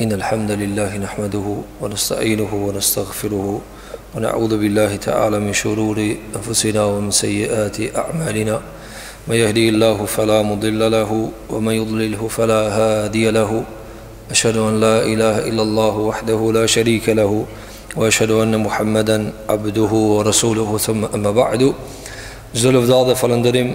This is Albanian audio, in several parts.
إن الحمد لله نحمده ونستعينه ونستغفره ونعوذ بالله تعالى من شرور أنفسنا ومن سيئات أعمالنا من يهدي الله فلا مضل له ومن يضلله فلا هادي له أشهد أن لا إله إلا الله وحده لا شريك له وأشهد أن محمدا عبده ورسوله ثم أما بعد زلف ذاذ فلندرم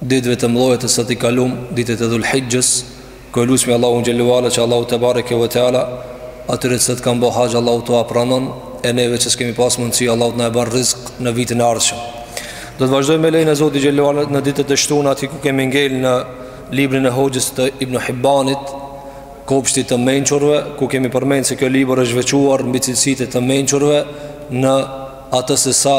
Ditëve të mëdhaja të cilat i kalum, ditët e Dhul Hixhes, ku e lusim Allahun xhele ue ala që Allahu tebareke ve teala atyre të cilët kanë bo haxh Allahu t'ua pranon e neve që s'kemi pas mundësi Allahu të na e bën rizk në vitin e ardhshëm. Do të vazhdojmë me lejen e Zotit xhele ue ala në ditët e shtuna aty ku kemi ngel në librin e hoxhës të Ibn Hibbanit, kopshtit të mençurve, ku kemi përmend se kjo libër është veçuar mbi cilësitë e të mençurve në atë se sa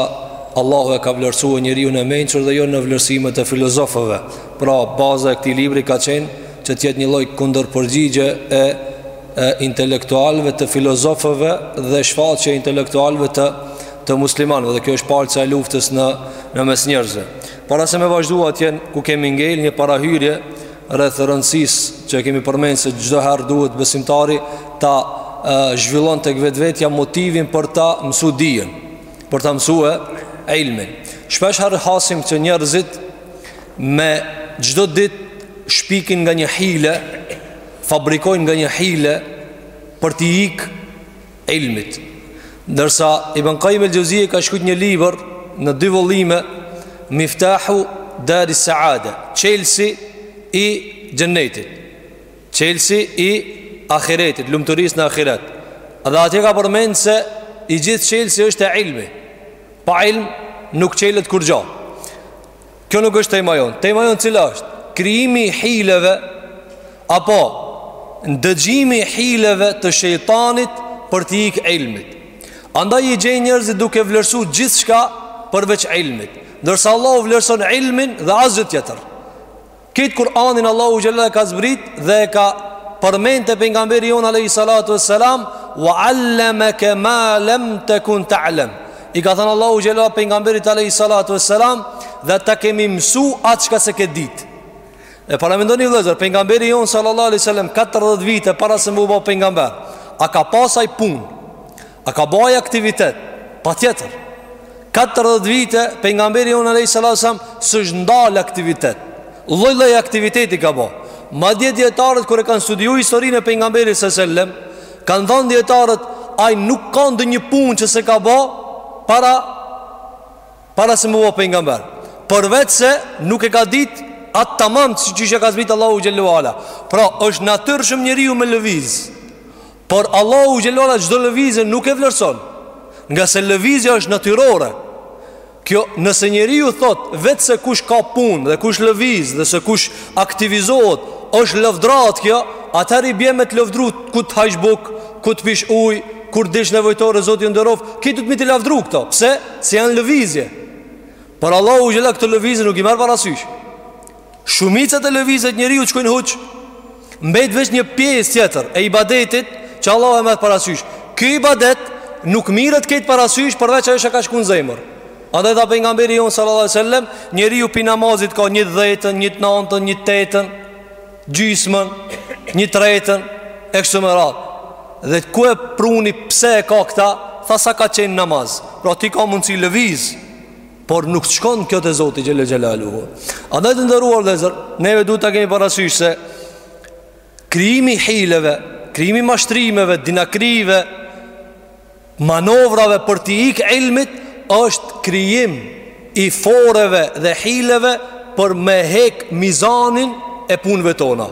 Allahu e ka vlerësuar njeriun e mençur dhe jo në vlerësimet e filozofëve. Pra, baza e këtij libri ka qenë që të jetë një lloj kundërpërgjigje e, e intelektualëve të filozofëve dhe shfaqje e intelektualëve të të muslimanëve dhe kjo është palca e luftës në në mes njerëzve. Para se me vazhdu atjen ku kemi ngel një parahyrje rreth rëndësisë që e kemi përmend se çdo herë duhet besimtari ta zhvillon tek vetvetja motivin për ta mësu dijen, për ta mësu ilmin. Shpesh herë hasim që njerëzit me çdo ditë shpikin nga një hile, fabrikojnë nga një hile për t'i ikë ilmit. Ndërsa Ibn Kajjim el-Xhevzije ka shkru një libër në dy volume Miftahu Daris-Seade, Çelësi i Xhennetit. Çelësi i Ahiretit, lumturisë në Ahiret. Dhe atje ka përmend se i gjithë çelësi është e ilmi. Pa ilm nuk çelet kurgjo. Kjo nuk është tema jonë. Tema jonë cila është? Krijimi i hileve apo ndëgjimi i hileve të shejtanit për t'i ik ilmit. Andaj i gjen njerëzit duke vlerësu gjithçka përveç ilmit. Ndërsa Allahu vlerëson ilmin dhe asgjë tjetër. Këtë Kur'anin Allahu xhele ue ala e ka zbrit dhe e ka përmend te pejgamberi jonë alejhi salatu ve selam. Ve allemeke ma lem tekun ta I ka thënë Allahu xhele ue ala pejgamberit alejhi salatu ve selam dhe ta kemi mësu atë çka s'e ke dit. E paramendoni vëllezër, pejgamberi jonë salallahu alejhi ve selem 40 vite para se m'u ba pejgamber a ka pas ai punë, a ka ba ai aktivitet? Patjetër, 40 vite pejgamberi jonë alejhi salatu ve selam s'është ndal, aktivitet, lloj-lloj aktiviteti ka ba madje dijetarët kur e kanë studiu historinë e pejgamberit alejhi selam Kanë thënë dijetarët, ai nuk ka ndonjë punë që s'e ka ba para para se m'u ba pejgamber. Përveç se nuk e ka ditë atë tamam siç e ka zbrit Allahu xhele ue ala. Pra është natyrshëm njeriu me lëviz. Por Allahu xhele ue ala çdo lëvizje nuk e vlerëson. Ngase lëvizja është natyrore. Kjo, nëse njeriu thotë Vetë se kush ka punë dhe kush lëviz Dhe se kush aktivizohet është lavdëratë kjo Atëherë i bje me të lëvdru Kur të hajsh bukë Kur të pish ujë Kur t'hish nevojtore Zoti ju nderoftë Ti duhet me t'i lëvdru këto Pse? Se janë lëvizje Por Allahu xhelle ue ala këto lëvizje nuk i merr parasysh Shumica e lëvizjeve të njeriut shkojnë huç. Mbet veç një pjesë tjetër e ibadetit që Allahu e merr parasysh. Ky ibadet nuk mirret krejt parasysh përveç ajo që ka shku në zemër. Andaj tha pejgamberi jonë sallallahu alaihi wasallam, njeriu pi namazit ka një dhjetën, një të nëntën, një tetën, gjysmën, një tretën e kështu me radhë. Dhe kur e pruni pse e ka këta? Tha sa ka qenë në namaz. Pra ti ka mundësi lëviz. Por nuk të shkon kjo te Zoti xhelle xhelaluhu Andaj të nderuar vëllezër Neve duhet ta kemi parasysh se Krijimi i hileve Krijimi i mashtrimeve, dinakrive Manovrave për t'i ik ilmit është krijim i foreve dhe hileve Për me hek mizanin e punëve tona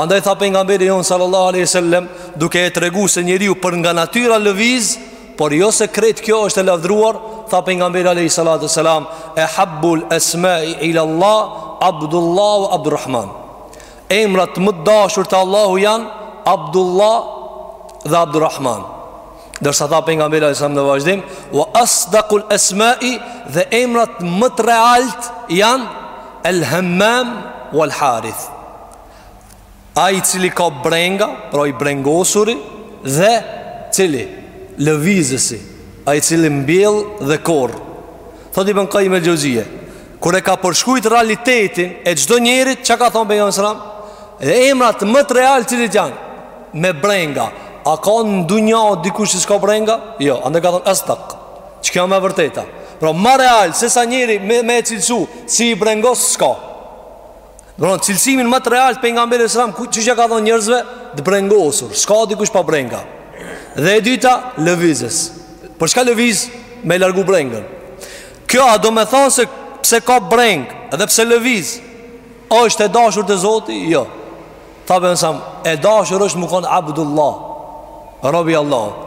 Andaj tha pejgamberi jonë sallallahu alaihi wasallam, duke e tregu se njeriu për nga natyra lëviz, por jo se krejt kjo është e lavdruar, tha pejgamberi alaihi salatu wasalam, ehabbul asma'i ila Allah Abdullah wa Abdurrahman. Emrat më të dashur te Allahu janë Abdullah dhe Abdurrahman. Ndërsa tha pejgamberi alaihi salam në vazhdim, wa asdaqul asma'i dhe emrat më të realt janë El Hammam wal Harith. Ai i cili ka brenga, pra i brengosuri dhe cili lëvizësi, ai i cili mbjell dhe korr. Thotë Ibn Qayyim el-Jauziyje, kur e ka përshkrujt realitetin e çdo njerit, çka ka thënë pejgamberi sallallahu alajhi wasallam? Dhe emrat më të real cilët janë? Me brenga. A ka në dunja dikush që s'ka brenga? Jo, andaj ka thënë asdaq. Çka më e vërteta? Pra më real se sa njeri me, me e cilësu si i brengos s'ka. Pra cilësimin më të real pejgamberi alaihi salam Që ia ka dhonë njerëzve Të brengosur S'ka dikush pa brenga Dhe e dyta Lëvizës Për çka lëviz Me e largu brengën Kjo a domethonë se Pse ka brengë Dhe pse lëviz O është e dashur te Zoti Jo Tha pejgamberi alaihi salam E dashur është me u konë Abdullah Rob i Allahut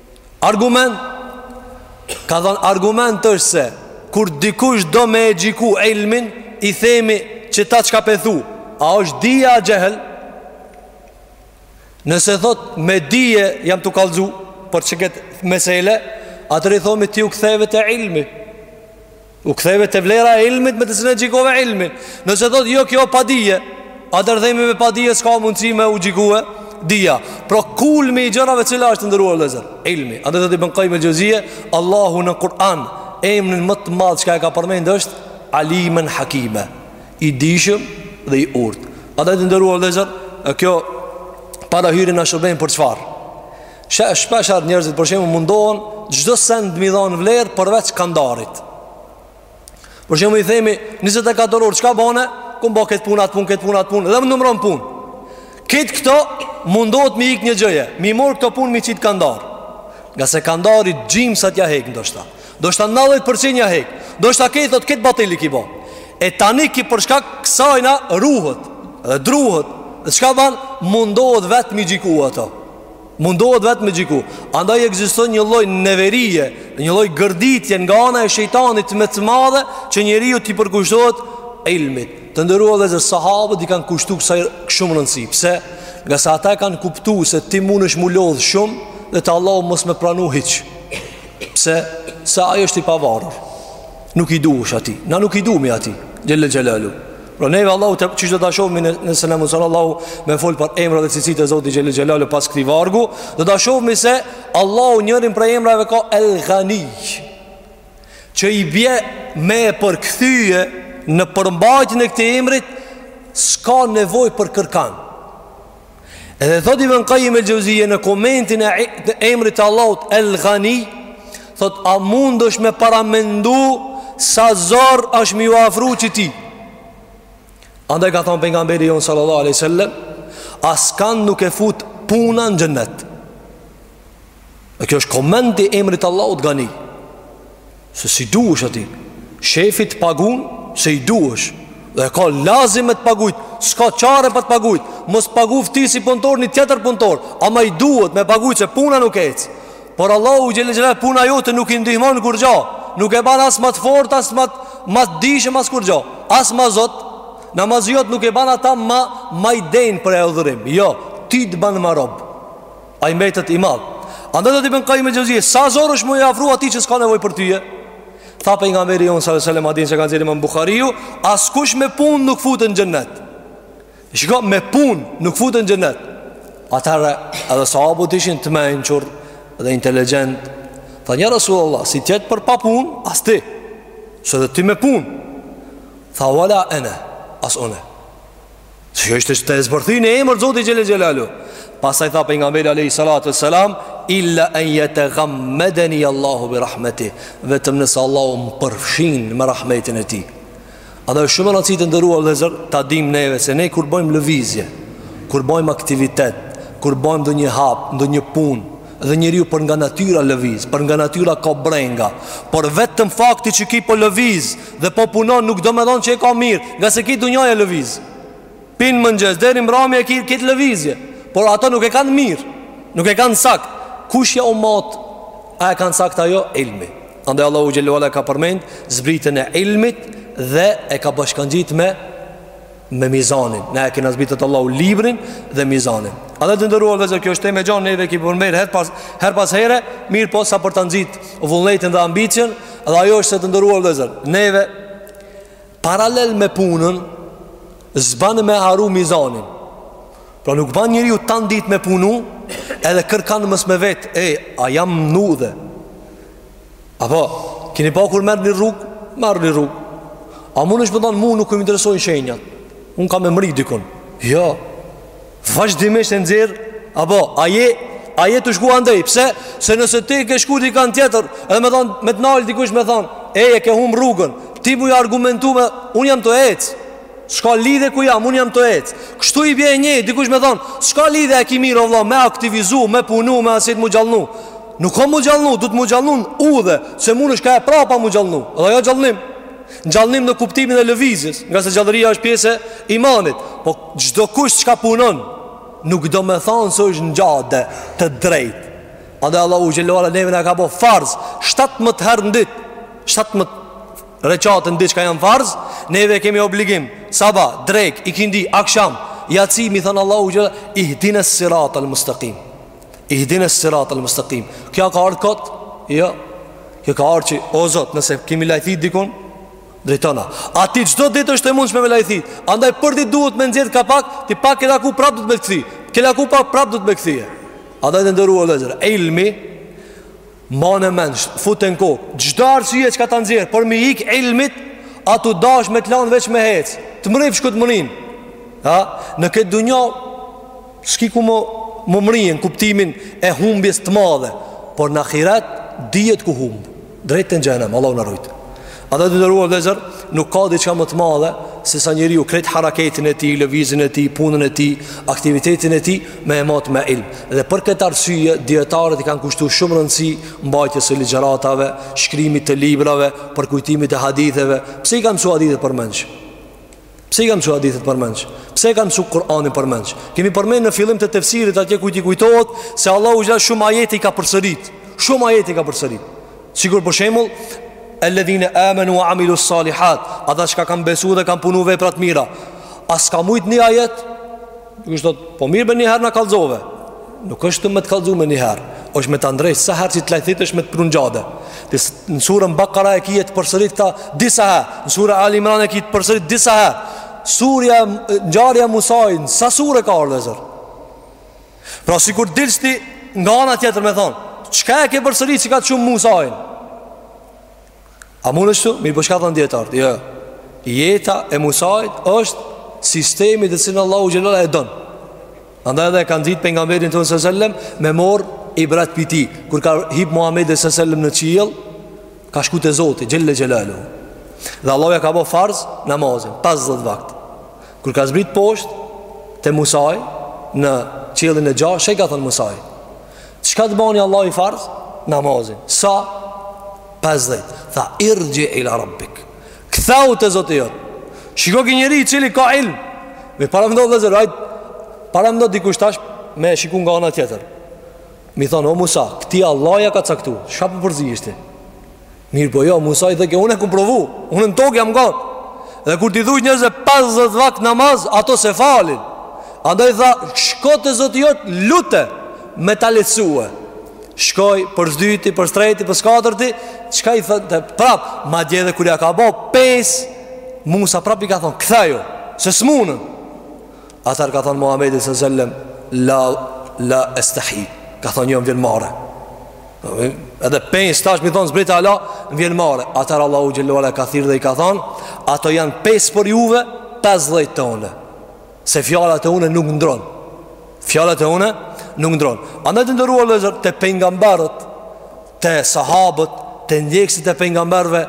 Argument Ka thonë argument është se Kur dikush do me e gjyku ilmin I themi qeta çka pe thu A është dije a xhehl Nëse thotë me dije jam tu kallzu Për qeket mesele Atëherë i thomi ti u ktheve te ilmi U ktheve te vlera e ilmit me të cilën e gjikove ilmin. Nëse thotë jo kjo padije, atëherë themi me padije s'ka mundësi me u gjikue dija. Pra kulmi i gjërave cila është të nderuar vllezër, ilmi. Atëherë thotë Ibn Kajim Xheuzije, Allahu në Kur'an, emrin më të madh çka e ka përmend është Alimen Hakime, i dijshëm dhe i urtë. Atëherë të nderuar vllezër, kjo parahyrje na shërben për çfarë? Shpeshherë njerëzit për shembull mundohen çdo send m'i dhan vlerë përveç kandarit. Për shembull i themi 24 orë çka bane, kom bo këtë punë, atë punë, këtë punë, atë punë, dhe më numëron punë. Këtë këto mundohet m'i ikë një gjëje, m'i marrë këto punë m'i qitë n'kandar. Ngase kandari gjymsat ja hek ndoshta. Ndoshta 90% ja hek. Ndoshta këtë thotë këtë batil i ki bo. E tani ky për shkak kësajna ruhet dhe druhet. Dhe çka ban mundohet vetë m'i gjiku ato. Mundohet vetë me gjiku Andaj egziston një lloj neverie Një lloj gërditje nga ana e shejtanit me të madhe Që njeriu t'i përkushtohet ilmit Të nderuar vllezër sahabët i kanë kushtu kësaj shumë rëndësi Pse? Ngase ata e kanë kuptu se ti mundesh mu lodhë shumë Dhe ta Allahu mos me pranu hiç Pse? Se ai është i pavarur Nuk i duhesh atij Na nuk i duhmi atij xhel-le xhelaluhu Pra neve Allahu qysh do ta shohmi Nëse na mundëson Allahu me folë për emra dhe cilësi të Zotit xhel-le xhelaluhu pas këtij vargu Do ta shohmi se Allahu njërin prej emrave e ka El Ghani Që i bje me e përkthye Në përmbajtjen e këtij emrit S'ka nevojë për kërkan Edhe thotë Ibn Kajim el-Xheuzije në komentin e emrit të Allahut El Ghani Thotë a mundesh me paramendu sa zor është me ju afru qëtij Andaj ka thonë Pejgamberi jonë sallallahu aleyhi sallem Askan nuk e fut puna në xhennet E kjo është komenti i emrit të Allahut Ghani Se s'i duhesh atij Shefi të pagun Se i duhesh Dhe ka lazim me të pagujt S'ka çare pa të pagujt Mos paguftë ty si punëtor një tjetër punëtor Ama i duhet me pagujt se puna nuk i ec Por Allahu xhel-le xhelaluhu puna jote nuk i ndihmon kurgja Nuk e ban as ma t'fortë as ma Ma t'dijshëm as kurgja As ma zot Namazi jot nuk e ban ata ma Ma të denjë për adhurim Jo Ty të ban ma rob Ai mbetet i madh. Andaj thotë Ibn Kajim Xheuzi, sa zor është me ju afru atij që s'ka nevojë për ty. Tha pejgamberi jonë sallallahu alaihi wasallam në hadithin që ka nxjerrë Imam Buhariu, askush me punë nuk futet në xhennet. Shiko me punë nuk futet në xhennet. Atëherë edhe sahabët ishin të mençur dhe inteligjentë. Thanë ja Rasulullah, si t'jetë për pa punë, as ti. Se dhe ti me punë. Tha wala ene, as une. Kjo ishte tu e zbërthy në emër të Zotit Xhele Xhelaluhu Pastaj tha Pejgamberi Alejhi Salatu ve Selam Illa en jetegammedeni Allahu bi rahmeti Vetëm nëse Allahu më përfshin me rahmetin e tij Andaj shumë me rëndësi të nderuar vëllezër Ta dim neve se ne kur bojmë lëvizje Kur bojmë aktivitet Kur bojmë ndonjë hap Ndonjë punë Dhe njeriu për nga natyra lëviz Për nga natyra ka brenga Por vetëm fakti që ky po lëviz dhe po punon nuk do me thonë që e ka mirë, ngase krejt dunjaja lëviz. Pi n'mëngjes, deri mbramje e ki kët lëvizje, por ato nuk e kanë mirë, nuk e kanë sakt. Kush jau mat a e kanë sakt a jo? Ilmi. Andaj Allahu xhele ve ala e ka përmend zbritën e ilmit dhe e ka bashkangjit me me mizanin Ne e kena zbrit thotë Allahu librin dhe mizanin Andaj të nderuar vëllezër kjo është temë e gjanë Neve ki përmejrë herë pas, herë pas here Mirëpo sa për ta nxit vullnetin dhe ambicien Dhe ajo është se të nderuar vëllezër Neve paralel me punën S'ban me haru mizanin Pra nuk ban njeriu tanë ditën me punu Edhe kërkan mos me vet E, a jam n'udhë Apo, keni pa kur merr një rrugë, merr një rrugë. A munesh me thonë, mu nuk më interesojnë shenjat. Unë kam me mrri dikun. Jo. Vazhdimisht e nxjerr, apo, a je, a je tu shku andej. Pse? Se nëse ti ke shku dikah tjetër, edhe me thonë, me të nal dikush me thonë, e, e ke hum rrugën, ti mu i argumentu me, unë jam tu ec. S'ka lidhje ku jam, unë jam tu ec. Kështu i bje një, dikush me thonë, s'ka lidhje e ki mirë, o vla, me aktivizu, me punu, me asit mu gjallnu. Nuk ka mu gjallnu, duhet mu gjallnu në udhë, se munesh ka e prapa mu gjallnu. Edhe ajo gjallnim. Gjallnim në kuptimin e lëvizjes, ngase gjallëria është pjesë e imanit. Po çdokush çka punon, nuk do me thonë se është në xhade të drejtë. Andaj Allahu xhele ve ala neve na e ka bo farz, 17 herë në ditë, 17 reqate në ditë çka janë farz, neve kemi obligim, sabah, drekë, ikindi, aksham, jaci, mi thonë Allahut xhele ve ala, ihdine sirat al-mustakim. Ihdine sirat el mustekim Kjo ka ardh kot Jo Kjo ka ardh që O Zot nëse kemi lajthit dikun Drejtona A ti çdo ditë është e mundshme me lajthit Andaj përditë duhet me nxjerr ka pak Ti pak ke laku prap duhet me kthy Ke laku pak prap duhet me kthy Andaj të nderuar vëllezër Ilmi Mbane mend, fute në kokë Çdo arsye çka ta nxjerr Për mi ik ilmit A tu dash me të lanë veç me hec Të mrrish ku të mrrin ha? Në këtë dunja S'ki ku me, me mrri N'kuptimin e humbjes të madhe Por në ahiret Dihet ku humb Drejt e në xhehenem Allahu na rujtë Andaj të nderuar vëllezër, nuk ka diçka më të madhe Sesa njeriu krejt haraketin e tij, lëvizjen e tij, punën e tij, aktivitetin e tij Me e mat me ilm Dhe për këtë arsye, dijetarët i kanë kushtu shumë rëndësi Mbajtjes së ligjëratave, shkrimit të librave, përkujtimit të haditheve Pse i kanë mësu hadithet përmendsh? Pse i kam msu hadithet përmendsh? Pse e kam msu Kur'anin përmendsh? Kemi përmend në fillim të tefsirit atje kujt i kujtohet se Allahu xha shumë ajete i ka përsërit. Shumë ajete i ka përsërit. Sikur për shembull, "Elledhine amenu ve amilu salihat", ata çka kanë besu dhe kanë punu vepra të mira. A s'ka mujt një ajet Nuk është thot, po mirë me një herë na kallzove. Nuk është me të kallzu me një herë, është me ta ndreq sa herë që të lajthit është me të pru n'xhade. Ti në suren Bakara e ki të përsëritta disa herë, në suren Ali Imran e ki të përsërit disa herë. Surja ngjarja Musain, sa sure ka ardh vllezër. Pra sikur dilsti nga ana tjetër me thon, çka e ke përsërit kaq shumë Musain? A mun ashtu, mirëpo çka thonë dijetarët jo. Jeta e Musait është sistemi të cilin Allahu xhelle e don Andaj edhe e ka nxit pejgamberin tonë se sellem Me morr ibret pi tij Kur ka hip Muhammedi se sellem në qiell Ka shku te Zoti, xhelle xhelaluhu Dhe Allahu ja ka bo farz namazin 50 vakt Kur ka zbrit posht te Musai Në qiellin e gjashtë i ka thënë Musai Çka të bani Allahi farz? Namazin Sa? 50 Tha irxhi ila rabbik Kthehu te Zoti jot Shiko ki njeri i cili ka ilm Me paramendo vllezër hajt Paramendo dikush tash Me shiku nga ona tjetër Me i thonë o Musa Këti Allah ja ka caktu Çka po përzihesh ti Mirëpo jo, Musa i thojke, unë e kum provu, unë në tokë jam gjatë. Dhe kur t'i thujsh njerëzve 50 vakt namaz, ata s'e falin. Andaj tha, shko te Zoti jot, lute me ta lehtësu. Shkoi për së dyti, për së treti, për së katërti, çka i thonte prap, madje edhe kur ja ka bo pesë, Musa prap i ka thonë, kthehu jo, se s'munën. Atëherë ka thonë Muhammedi së sellem La, la estahi Ka thonë jo më vjen marre Edhe pesë tash me i thonë zbriti hala Më vjen marre Atëherë Allahu xhelle e ka thirr dhe i ka thonë Ato janë pesë për juve Pesëdhjetë te une Se fjala te une nuk ndrron Fjala te une nuk ndrron Andaj të nderuar vllezër te pejgamberët te sahabët, te ndjekësit e pejgamberëve,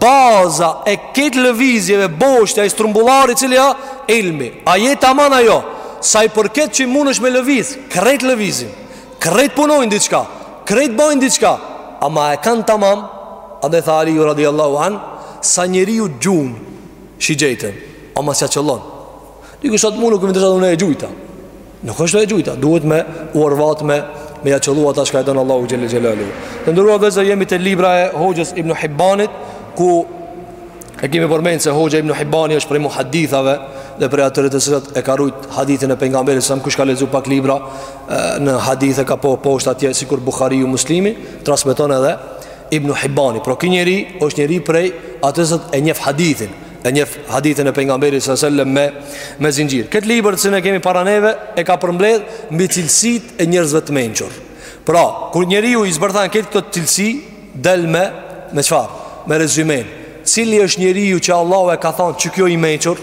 baza e krejt lëvizjeve boshti e strumbullari cili a, ilmi. A je tamam a jo? Sa i përket që mundesh me lëviz, krejt lëvizin, krejt punojnë diçka, krejt bojnë diçka, ama e kanë tamam? Andaj tha Aliu radiallahu an Sa njeriu gjun shigjetën Ama s'ja qëllon Dikush atë munu këmi të shatë unë e gjujta Nuk është e gjujta, duhet me u orvat me me ja qëllu ata çka e don Allahu xhelle xhelaluhu. Të nderuar vllezër jemi te libra e hoxhës Ibn Hibbanit, ku e kemi përmend se hoxhë Ibn Hibbani është prej muhadithave dhe prej atyre të cilët e kanë rujt hadithin e pejgamberit se sellem, kush ka lexu pak libra në hadith e ka pa poshtë atje, sikur Buhariu, Muslimi, transmeton edhe Ibn Hibbani. Pra ky njeri është njeri prej atyre që e njef hadithin, E njef hadithin e pejgamberit sa selam me me zinxhir. Kët libër të cilin e kemi para neve e ka përmbledh mbi cilësitë e njerëzve të mençur. Pra, kur njeriu i zbërthan këtë këto cilësi, del me me çfarë? Me rezumen. Cili është njeriu që Allahu e ka thënë që ky o i mençur?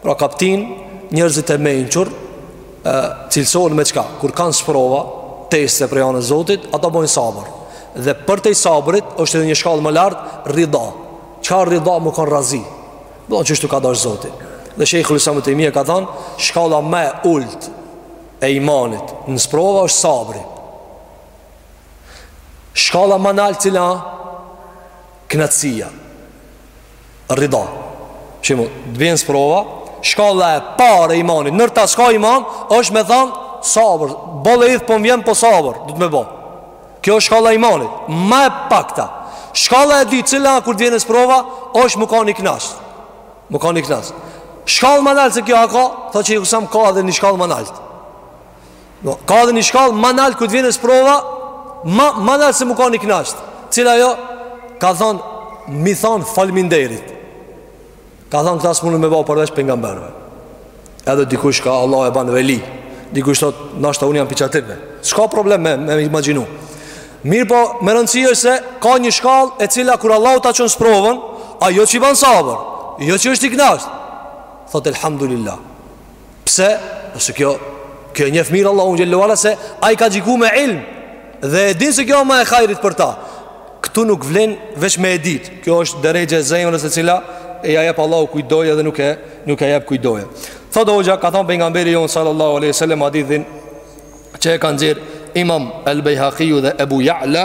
Pra kaptina njerëzit e mençur Cilësohen me çka Kur kanë sprova Teste prej anës Zotit Ata bojnë sabër Dhe përtej sabrit është edhe një shkallë ma lartë Rida Çka rida mu kanë razi Domethënë qështu ka dash Zoti Dhe shejhul islam Ibn Tejmije ka thanë Shkalla ma e ult E imanit Në sprova është sabri Shkalla ma nalt cila Knaqsia Rida Shembull, të vjen sprova Shkalla e parë e imanit Nër ta s'ka iman është me thanë Sabër, boll idht po më vjen po sabër Duhet me bo Kjo është shkalla e imanit Ma e pakta Shkalla e dyt cila kur të vjen sprova është mu kan i knaq Mu kan i knaq Shkallë ma nalt se kjo a ka Tho shejhul islam ka edhe një shkallë ma nalt Po, ka dhe një shkallë ma nalt kur t'vjen sprova Ma, ma nalt se mu kan i knaqt Cila ajo Ka thonë Me i thonë falminderit Ka thonë këta s'mundet me ba përveç pejgamberëve Edhe dikush ka Allahu e ban veli Dikush thot Nashta unë jam prej qatyrve S'ka problem me, me imaginu Mirëpo me rëndësi është se Ka një shkallë e cila kur Allahu ta çon sprovën Ai jo që ban sabër Jo që është i knaqt Thotë elhamdulillah Pse? Sepse ky ky e njeh mirë Allahun xhelle ue ala se ai ka gjyku me ilm dhe e din se kjo ma e hajrit për ta. Ktu nuk vlen veç me e dit. Kjo është derexhe e zemrës e cila ja jep Allahu kujt dojë dhe nuk e nuk e jep kujt dojë. Thot hoxha ka thon pejgamberi jon sallallahu alaihi wasallam hadithin që e ka nxjerr Imam al-Baihaqi dhe Abu Ya'la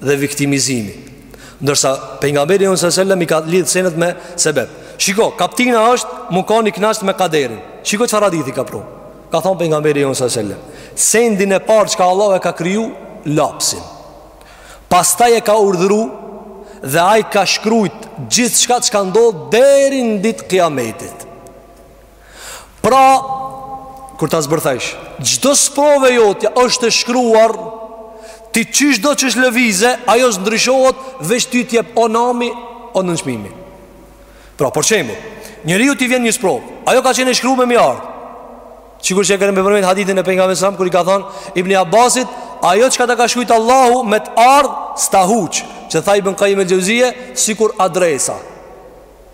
dhe viktimizimi. Ndërsa pejgamberi jon sallallahu alajhi wasallam i ka lidh senet me sebeb. Shiko, kaptina është mu kan i kënaqt me kaderin. Shiko çfarë hadithi ka pru. Ka thon pejgamberi jon sallallahu alajhi wasallam, sendin e parë çka Allahu e ka kriju lapsin. Pastaj e ka urdhëru dhe ai ka shkruajt gjithçka çka ndodh deri në ditë kiametit. Pra, kur ta zbërthejsh, çdo sprovë e jotja është e shkruar ti qysh do qysh lëvize, ajo s'ndryshohet veç ty t'jet o nami, o nënçmimi. Pra, për shembull, njeriu t'i vjen një sprovë, ajo ka qenë e shkruar me i ardh. Sikur që e kemi përmendur hadithin e pejgamberit sa kur i ka thënë Ibn Abbasit, ajo çka ta ka shkruajt Allahu me të ardh s'ta huq, që tha Ibn Kajjim el-Xhevzije, sikur adresa.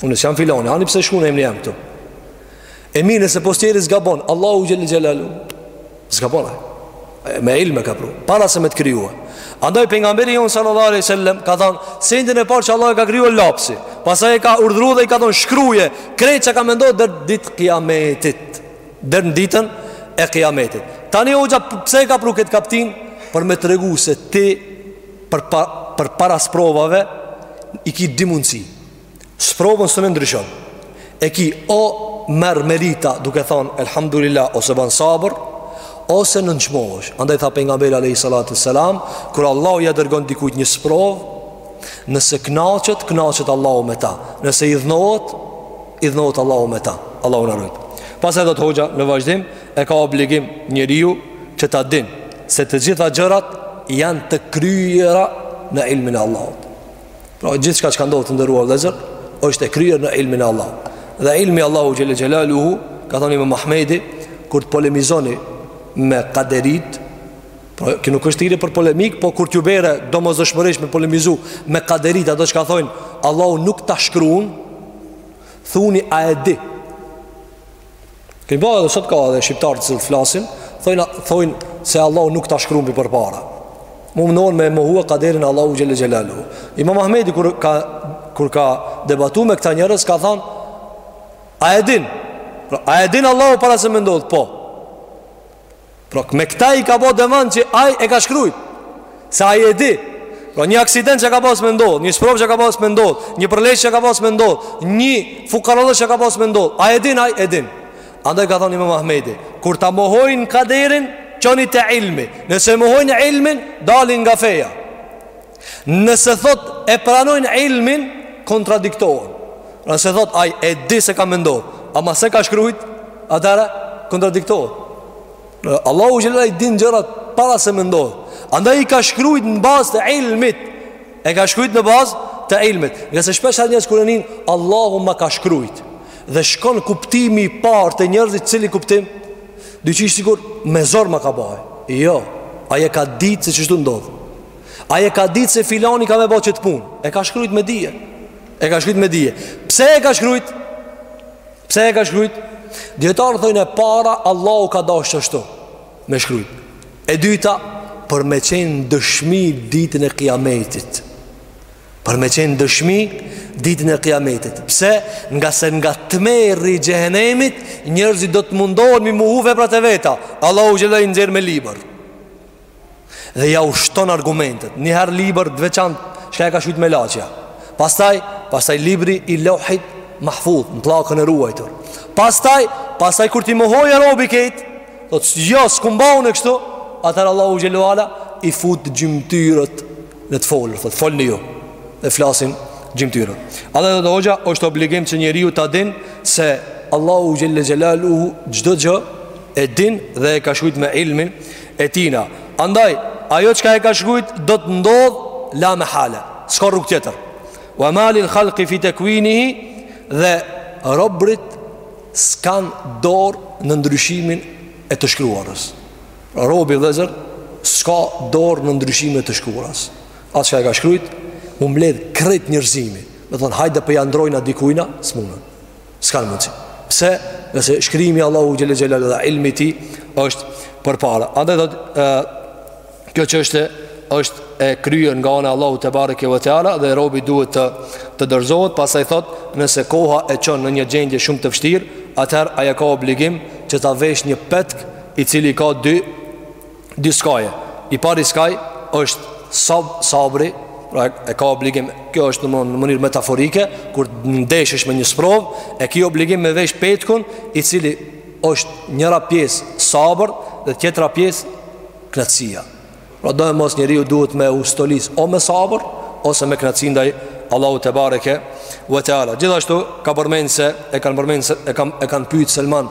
Unë s'jam filoni, ani pse shkrun emri jem këtu E mirë nëse postieri s'gabon Allahu xhele xhelaluhu S'gabon Me ilm e ka pru Para se me të kriju Andaj pejgamberi jonë sallallahu alejhi selem Ka thonë Senin e parë që Allahu e ka kriju lapsi Pastaj e ka urdhru dhe i ka thonë shkruje Krejt çka ka me ndodh deri ditë kiametit Deri në ditën e kiametit Tani hoxha pse e ka pru këtë kaptinë Për me tregu se ti përpa, përpara sprovave i ki dy mundësi. Sprovën s'e ndryshon. E ki o merr merita duke thon elhamdulillah ose ban sabër ose nënçmohesh. Andaj tha pejgamberi alejhi salatu ve selam, kur Allahu ja dërgon dikujt një sprovë, nëse kënaqet, kënaqet Allahu me ta. Nëse idhnohet, idhnohet Allahu me ta. Allahu na rujt. Pastaj thotë hoxha në vazhdim E ka obligim njeriu që ta din se të gjitha gjërat janë të kryera në ilmin e Allahut. Pra gjithçka që ka ndodh të nderuar vëllezër, është e kryer në ilmin e Allahut. Dhe ilmi Allahu xhele xhelaluhu, ka thonë imam Ahmedi, kur të polemizoni me kaderitë, pra kjo nuk është thirrje për polemikë, po kur t'ju bjerë domosdoshmërisht me polemizu me kaderitë, ata që ka thojnë, Allahu nuk ta shkrun, thuni a e di, Kemi bëhë edhe sot ka edhe shqiptarë të cilët flasin, thojnë, thojnë se Allahu nuk ta shkruan përpara. Mundohen me mohu kaderin Allahu xhele xhelaluhu. Imam Ahmedi kur ka, kur ka debatu me këta njerëz, ka thanë, a e din? Pra, a e din Allahu para se me ndodh? Po. Pra me këta i ka bo demand që aj e ka shkrujt Se aj e di Pra një aksident që ka pas me ndodh Një sprovë që ka pas me ndodh Një përleq që ka pas me ndodh Një fukarallëk që ka pas me ndodh Aj e din, aj e din Andaj ka thonë imam Ahmedi Kur ta mohojnë kaderin Çoni te ilmi Nëse mohojnë ilmin Dalin nga feja Nëse thot e pranojnë ilmin, kontradiktohen. Nëse thot ai e di se ka me ndodh, ama s'e ka shkruajt, atëherë kontradiktohen. Allahu xhelal i din gjërat para se me ndodh. Andaj i ka shkruajt në bazë të ilmit. E ka shkruajt në bazë të ilmit. Ngase shpesh njerëz kur e nin, Allahu ma ka shkruajt. Dhe shkon kuptimi i parë te njerëzit, cili kuptim? Diqysh sikur me zor ma ka ba. Jo, ai e ka ditë se qështu ndodh. Ai e ka ditë se filani ka me bo qët punë E ka shkrujt me dije E ka shkrujt me dije Pse e ka shkrujt? Pse e ka shkrujt? Dijetarët thojnë e para Allahu ka dasht ashtu Me shkrujt E dyta Për me qenë dëshmi ditën e kiametit Për me qenë dëshmi ditën e kiametit Pse ngase nga tmerri i xhehenemit Njerëzit do të mundohen m'i mohu veprat e veta Allahu xhele ia nxjerr me libër Dhe jau shton argumentet Njëherë libër të veçant Çka e ka shkrujt melaqja Pastaj, pastaj libri i Lehvi Mahfud, në plakën e ruajtur Pastaj, pastaj kur t'i mohojë robi krejt Thot jo, s'kum ba unë kështu Atër Allahu xhel-le ve ala I fut gjymtyrët në të folë Thot folni ju Dhe flasin gjymtyrët Atëherë thot hoxha është obligim që njeriu ta din Se Allahu xhel-le xhelaluhu Çdo gjë e din dhe e ka shkrujt me ilmin e tina andaj ajo çka e ka shkrujt do të ndodh la mehale s'ka rrug tjetër wa ma lil khalqi fi takwinihi dhe robrit s'kan dor në ndryshimin e të shkruarës robi vllezër s'ka dor në ndryshimin e të shkruarës at çka e ka shkrujt m'u mbledh krejt njerëzimi me thon hajde po ja ndrojna dikujna s'munën S'kan mundësi Pse se shkrimi i Allahut xhel-le xhelaluhu dhe ilmi i tij është përpara Andaj thot, kjo çështje është e kryer nga ana e Allahut tebareke ve teala dhe robi duhet t'i dorëzohet pastaj thot nëse koha e çon në një gjendje shumë të vështirë atëherë ai ka obligim që ta vesh një petk i cili ka dy dy skaje i pari skaj është sab, sabri pra e ka obligim kjo është në mënyrë metaforike kur ndeshësh me një sprov e ki obligim me e vesh petkun i cili është njëra pjesë sabër dhe tjetra pjesë knatësia pra doemos njeriu duhet me u stolis o me sabër ose me knatësi ndaj Allahut tebareke ve teala. Gjithashtu ka përmen se e kanë përmen se e kanë e kanë pyet Selman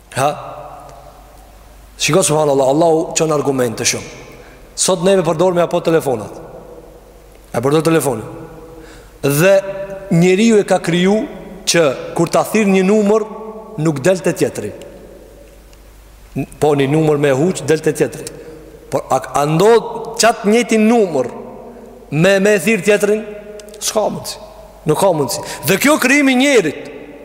Ha? Shiko subhanallahu, Allahu çon argumente shumë. Sot neve përdormi apo telefonat. E përdor telefonin. Dhe njeriu e ka kriju që kur ta thirr një numër nuk del te tjetri. Po një numër me e huq del te tjetri. Por a, a ndodh qat njëjti numër me e thirr tjetrin? S'ka mundsi. Nuk ka mundësi. Dhe kjo krijimi i njerit,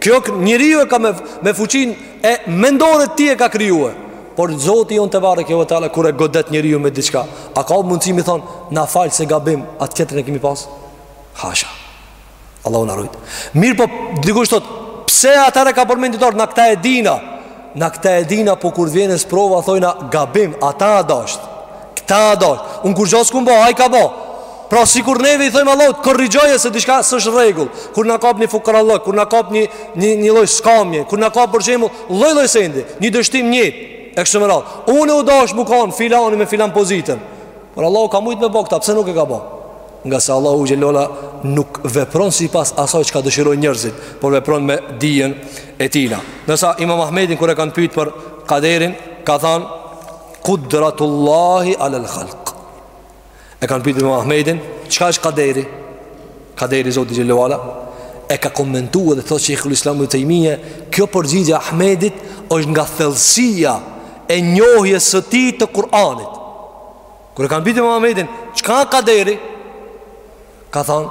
kjo njeriu e ka me me fuqinë e mendore të tij e ka krijuar. Por Zoti jon tebareke ve teala kur e godet njeriu me diçka, a ka mundësi me thon na fal se gabim, atë tjetrin e kemi pas? Hasha. Allahu na rujt. Mirë po dikush thot, pse atëherë ka përmend, doktor, na këta e dina. Na këta e dina po kur vjen sprova thojna gabim, ata a dasht. Këta a dasht. Un kurgjo s'kum ba, ai ka ba. Pra sikur neve i thojmë Allahut korrigjoje se diçka s'është rregull. Kur na kap një fukarallëk, kur na kap një një një lloj skamje, kur na kap për shembull lloj-lloj sendi, një dështim një e kështu me radhë. Unë u dasht me kon filani me filan pozitë. Por Allahu ka mujt me bo këta, pse nuk e ka bo? Ngase Allahu xhelle ala nuk vepron sipas asaj çka dëshirojnë njerëzit, por vepron me dijen e tina. Ndërsa Imam Ahmedin kur e kanë pytë për kaderin, ka thanë, kudratullahi alel khalq. E kanë pytë Imam Ahmedin, çka është kaderi? Kaderi Zotit xhelle ala, e ka komentu edhe thot shejhul islam Ibn Tejmije, kjo përgjigje e Ahmedit është nga thellësia e njohjes së tij të Kur'anit. Kur e kanë pytë imam Ahmedin, çka kaderi? Ka thanë,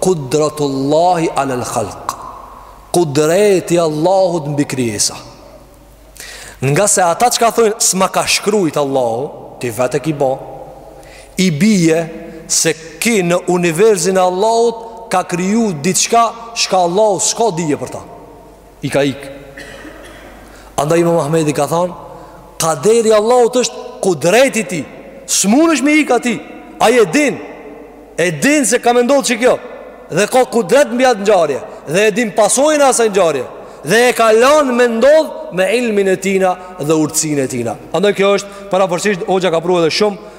kudratullahi alel khalq, kudreti i Allahut mbi krijesa. Ngase ata çka thojnë, s'ma ka shkrujt Allahu, ti vetë e ki bo, i bije se ki në universin e Allahut, ka kriju diçka, çka Allahu s'ka dije për ta. I ka ik. Andaj Imam Ahmedi ka thon, kaderi i Allahut është kudreti i tij. S'mundesh me ik atij. Ai e din. E din se ka me ndodh qikjo. Dhe ka kudret mbi atë ngjarje dhe e din pasojën e asaj ngjarje dhe e ka lan me ndodh me ilmin e tina dhe urtësinë e tina. Andaj kjo është përafërsisht hoxha ka pru edhe shumë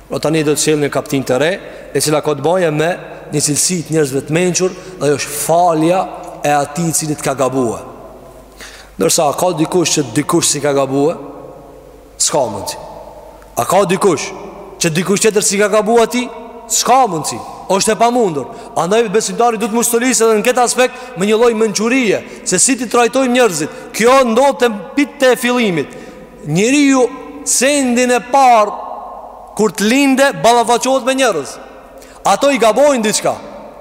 Pra tani do të sjell një kaptinë të re, e cila ka të bëjë me një cilësi të njerëzve të mençur, dhe ajo është falja e atij i cili të ka gabuar. Ndërsa a ka dikush që dikush s'i ka gabuar, s'ka mundsi. A ka dikush që dikush tjetër s'i ka gabuar atij? S'ka mundsi. Është e pamundur. Andaj besimtari duhet m'u stolis edhe në këtë aspekt me një lloj mençurie, se si t'i trajtojmë njerëzit. Kjo ndodh të pitë e fillimit. Njeriu sendin e parë kur të lindë ballafaqohet me njerëz. Ato i gabojnë diçka.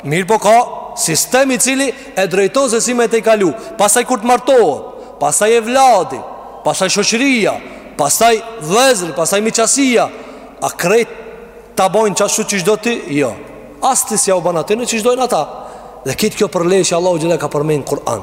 Mirëpo ka sistem i cili e drejton se si me tejkalu. Pastaj kur të martohet, pastaj evladi, pastaj shoqëria, pastaj vëllezër, pastaj miqësia, a krejt ta bojnë qashtu qysh do ti? Jo. As ti s'jau ban atyne qysh dojnë ata. Dhe këtë kjo përleshje Allahu xhelle e ka përmend në Kur'an.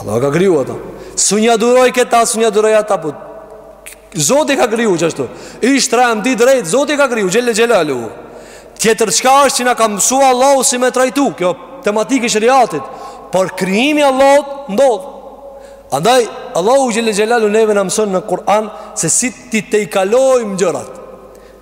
Allahu e ka kriju ata S'un i duroj këta, s'un i duroj ata po, Zoti ka kriju qashtu I shtrembët, i drejtë, Zoti ka kriju xhelle xhelaluhu Tjetër çka është që na ka mësu Allahu si me trajtu Kjo tematikë e sheriatit Por krijimi i Allahut ndodh Andaj, Allahu xhelle xhelaluhu Neve na mëson në Kur'an Se si t'i tejkalojmë gjërat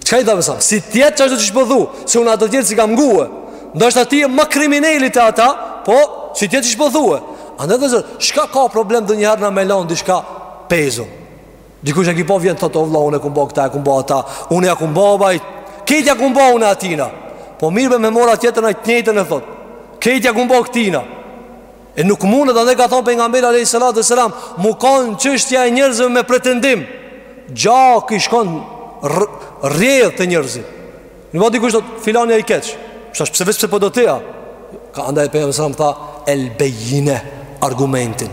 Çka i dhamë sa? Si tjetë që është të që shpëdhu Se unë ata tjerët s'i kam ngu Ndoshta ti je ma krimineli te ata Po, si të jetë që shpjegue Andaj do të thotë, çka ka problem donjëherë me lon diçka pezull Dikush e ki po vjen thotë vlla Unë e kum bo këta e kum bo ata Unë ja kum bajt Këta ja kum bo unë atina Po mirë be me marrë atë tjetrin të njëjtën e thot Këta ja kum bo këtina E nuk mundet andaj ka thon pejgamberi alejhis salatu ves selam, me u kon çështja e njerëzve me pretendim. Gjaki shkon rrjedh te njerëzit. Në vadi kush thot filani i keq. Se veç pse po do të ja. Ka andaj pejgamberi selam tha el bejine argumentin.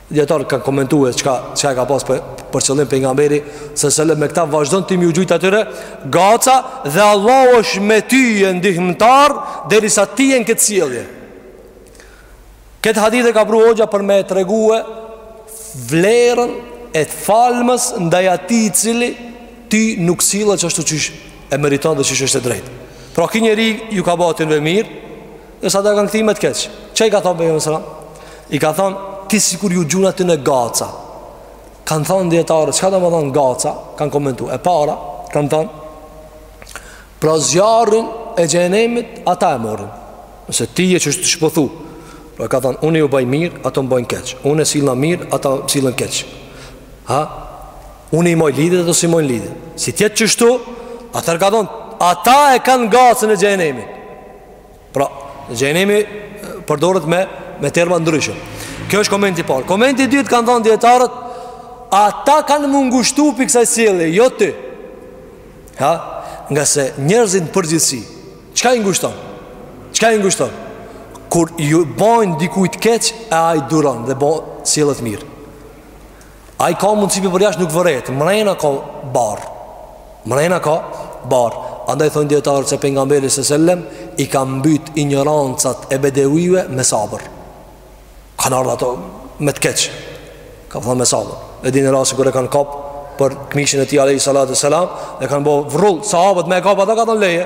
Djetarët kanë komentue çka, çka e ka pas për, për qëllim pejgamberi se selem me këta vazhdon ti m'ju gjujt atyre Gaca dhe Allahu është me ty e ndihmëtar Derisa ti je në këtë sjellje Këtë hadith e ka pru hoxha për me e tregue Vlerën e të falmës ndaj atij i cili Ti nuk sillet ashtu qysh e meriton dhe qysh është e drejt Pra ky njeri ju ka ba atyne mirë E sa da kanë kthy me të keq Që i ka thonë Bejëm Sëram? I ka thonë Ti sikur ju gjun atyne gaca Kanë thonë djetarët Çka do me thonë gaca? Kanë komentu E para Kanë thonë Pra zjarrin e xhenemit Ata e marrin Nëse ti je kështu shpëtu Pra ka thonë Unë ju bëj mirë Ata më bëjnë keq Unë sillem mirë Ata më sillen keq Ha? Unë i maj lidhjet Ata s'i majnë lidhjet Nëse ti je kështu Atëherë ka thonë Ata e kanë gacën e xhenemit Pra, xhenemi përdoret me me terma t'ndryshëm. Kjo është komenti i parë. Komenti i dytë kanë thanë dijetarët, ata kanë m'u ngushtu pi kësaj sjellje, jo ti. Ha, ngase njerëzit në përgjithësi, çka i ngushton? Çka i ngushton? Kur ju bojnë dikujt keq, e ai duron dhe bon sillet mirë. Ai ka mundësi pi përjasht nuk vërehet Mrena ka barrë Mrena ka barrë Andaj thonë djetarët se pejgamberi se sellem I ka mbyt injorancat e beduive me sabër Kanë ardhë ata me të keq Ka thonë me sabër E dinë rastin kur e kanë kap Për këmishën e tij Alejhi Salatu we Selam E kanë bo vrull Sahabët me e kap atë Ka thonë leje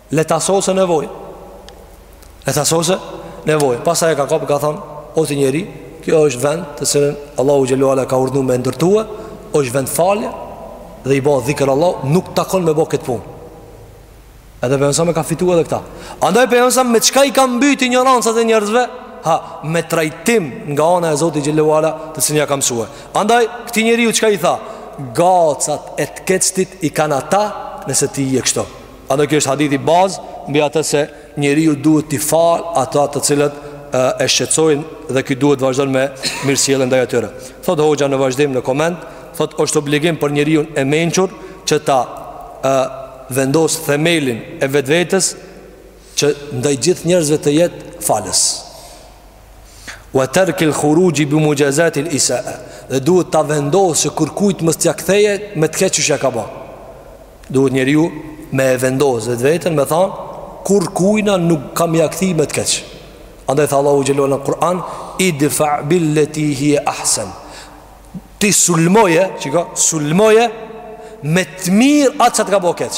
Le ta sose nevoj Le ta sose nevoj Pastaj e ka kapë ka thonë O ti njeri Kjo është vend të cilën Allahu Xhelle ue ala ka urdhnu me ndërtue është vend falje Dhe i bo dhikër Allahut Nuk takon me bo këtë pun Edhe pejgamberi e ka fitu edhe këta Andaj pejgamberi me çka i ka mbyt injorancat e njerëzve Ha, me trajtim nga ana e Zotit Xhelle ue ala Të cilën ja ka mësue Andaj, këtij njeriu çka i tha Gacat e të keqit i kanë ata Nëse ti je kështu Andaj kjo është hadithi bazë mbi atë se njeriu duhet t'i fal ata të cilët e shqetësojnë dhe ky duhet të vazhdon me mirësjelljen ndaj atyre. Thot hoxha në vazhdim në koment, thot është obligim për njeriun e mençur që ta e, vendos themelin e vetvetes që ndaj gjithë njerëzve të jetë falës. Wa tark al khuruj bi mujazat al isaa. Dhe duhet ta vendos se kurkujt mos t'ia ktheje me të keq që ka bë. Duhet njeriu me e vendos vetën me thon kurkujna nuk kam ia kthi me të keq. Andaj tha Allahu xhelalu në Kur'an idfa billati hija ahsan. Ti sulmoje, çka sulmoje me të mirë atë që të ka bë keq.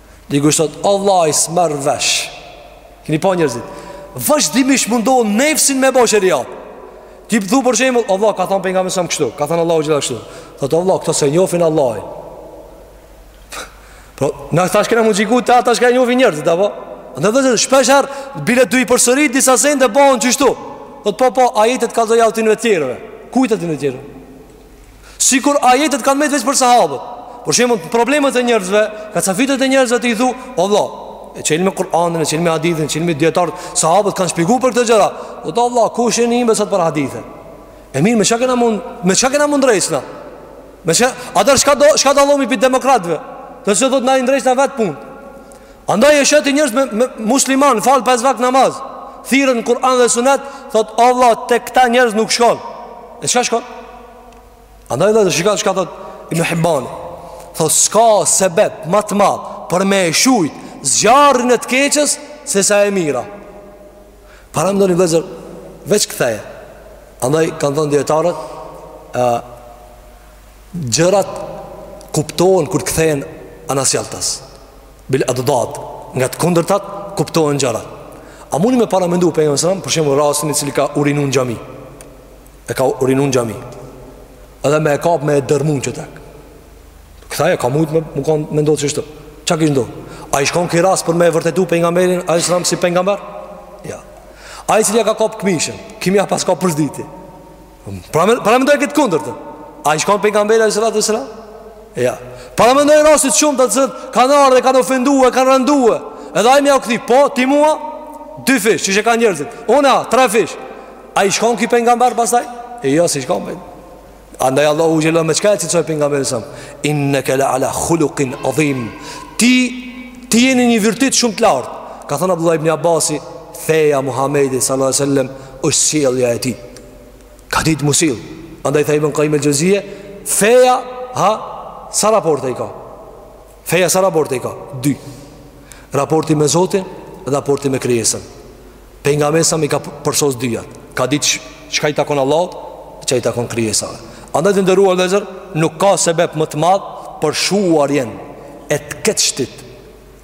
Dikush thot, o vllai, s'marr vesh. Keni pa njerëzit. Vazhdimisht mundohen nefsin me bo sheriat. Ti thu për shembull, o vllai, ka thon pejgamberi alejhi selam kështu, ka thon Allahu gjithashtu. Thot, o vllai, këto s'e njofin Allahun. Po, na tash kena mund xhiku ta tash kanë njofin njerëzit apo? Vëllezër shpeshherë bile duke i përsërit disa sende bëhen qështu. Thot po po, ajetet ka zoja utin me tjerëve. Kujt atin me tjerëve? Sikur ajetet kanë mbetë veç për sahabët. Për shembull, problemet e njerëzve, kacafytjet e njerëzve ti thu, o vëlla, e çel me Kur'anin, e çel me hadithin, e çel me dijetarët, sahabët kanë shpjeguar për këto gjëra. Thot o vëlla, kush e nin be sot për hadithe? E mirë, me çka kena mund, me çka kena mu ndreq na? Me çka, atëherë çka do, çka dallomi prej demokratëve? Se thot na i ndreqim na vet punët. Andaj e sheh ti njerëz me, me musliman Fal pes vakt namaz Thirr në Kur'an dhe sunet Thot o vlla tek këta njerëz nuk shkon E çka shkon? Andaj vëllezër çka çka thot Ibnu Hibbani Thot s'ka sebep ma të madh Për me e shujt Zjarrin e të keqes Se sa e mira Paramendoni vëllezër Veç ktheje Andaj kanë thonë dijetarët gjërat kuptohen kur kthehen anasjelltas. Bil adad, nga të kundërtat kuptohen gjërat. A muni me paramendu pejgamberin sallallahu alajhi wasallam për shembull rastin i cili ka urinu në xhami? E ka urinu në xhami. Edhe me e kap me e dërmu n'qotek. Ktheje ka mujt me më kanë mendoj qështu. Ça kish ndodh? A i shkon ky rast për me e vërtetu pejgamberin alejhi selam si pejgamber? Jo Ai i cili ja ka kap këmishën Ky me ja pas kap përsdyti Para, paramendo këtë të kundërtën A i shkon pejgamberit alejhi salatu ve selam? Jo Paramendo rastet e shumta të cilat Kanë ardh, e kanë ofendu e kanë rëndu e Edhe ai me jau kthi Po, ti mua Dyfish, siç e kanë njerëzit Una, trefish A i shkon ky pejgamber pastaj? E jo, s'i shkon për Andaj Allahu xhelle shanuhu me çka e cilësoi pejgamberin alejhi selam Inneke le ala khulukin adhim Ti, ti je në një virtyt shumë të lartë Ka thënë Abdullah ibn Abasi Feja e Muhammedit sallallahu alaihi wasallam është sjellja e tij. Ka ditë me u sill Andaj tha Ibn Kajjim el Xhevzije Feja ha Sa raporte i ka Feja sa raporte i ka Dy Raporti me Zotin Dhe raporti me krijesën Pejgamberi alejhi selam i ka përsos dyjat Ka ditë çka i takon Allahut Ça i takon krijesave Andaj të nderuar vëllezër Nuk ka sebep më të madh Për shuarjen E të keqit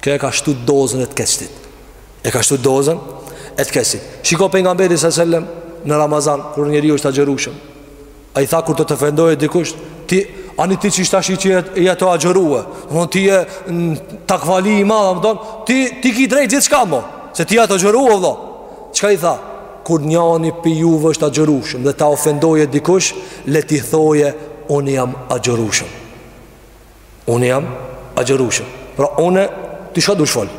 Kjo e ka shtu dozën e të keqit E ka shtu dozën e të keqit Shiko Pengamberi së sellem në Ramazan Kur njeriu është agjërushëm A i tha kur të të ofendojë dikush Ti, ani ti qysh tashi që je tu agjëru Ti je një takvali i madh domethonë Ti, ti ki drejt gjithçka me bo Se ti je tu agjëru vlla Çka i tha? Kur njani pi juve është agjërushëm Dhe ta ofendojë dikush Le t'i thoje Unë jam agjërushëm Unë jam agjërushëm Pra unë ti çka dush fol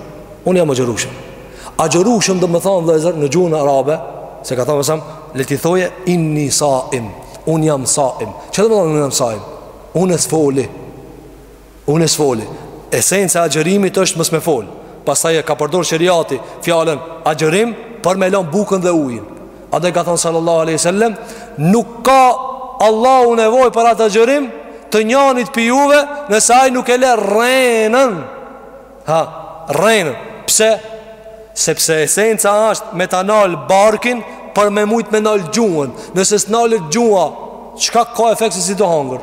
Unë jam agjërushëm Agjërushëm domethonë vëllezër në gjuhën arabe Se ka thonë mësëm Le t'i thoje inni saim Unë jam saim Ça domethonë unë jam saim Unë s'foli Unë s'foli Esenca e agjërimit është mos me fol Pastaj e ka përdor sheriati Fjalën agjërim Për me lon bukën dhe ujin Andaj ka thonë sallallahu alejhi ve sellem Nuk ka Allahu nevojë për atë agjërim Të njanit pi juve Nëse ai nuk e le rrenën Ha, rrenën Pse? Sepse esenca është me ta nalë barkin Për me mujtë me nalë gjuhën Nëse s'nalet gjuha Çka ka efekt se s'je tu hangër?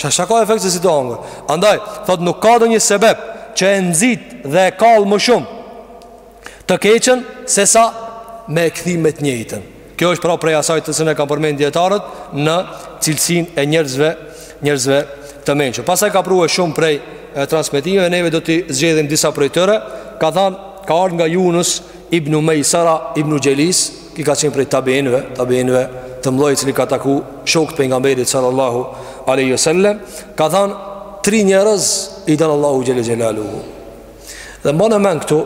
Ça, çka ka efekt se s'je tu hangër? Andaj, thotë nuk ka donjë sebeb Që e nxit dhe e kall më shumë të keqen sesa me e kthy me të njëjtën. Kjo është pra prej asaj të cilën e kanë përmend dijetarët në cilësinë e njerëzve, njerëzve të mençur. Pastaj ka pru shumë prej e, transmetime, neve do t'i zgjedhim disa prej tyre, ka than, ka ardhë nga Junus ibn Mejsara ibn Xhelis, ky ka qenë prej tabiinve, tabiinve të mdhoj i cili ka taku shokët e Pengamberit sallallahu alejhi ve sellem, ka than, tri njerëz i do Allahu xhel-le xhelaluhu. Dhe mbaje në mend këtu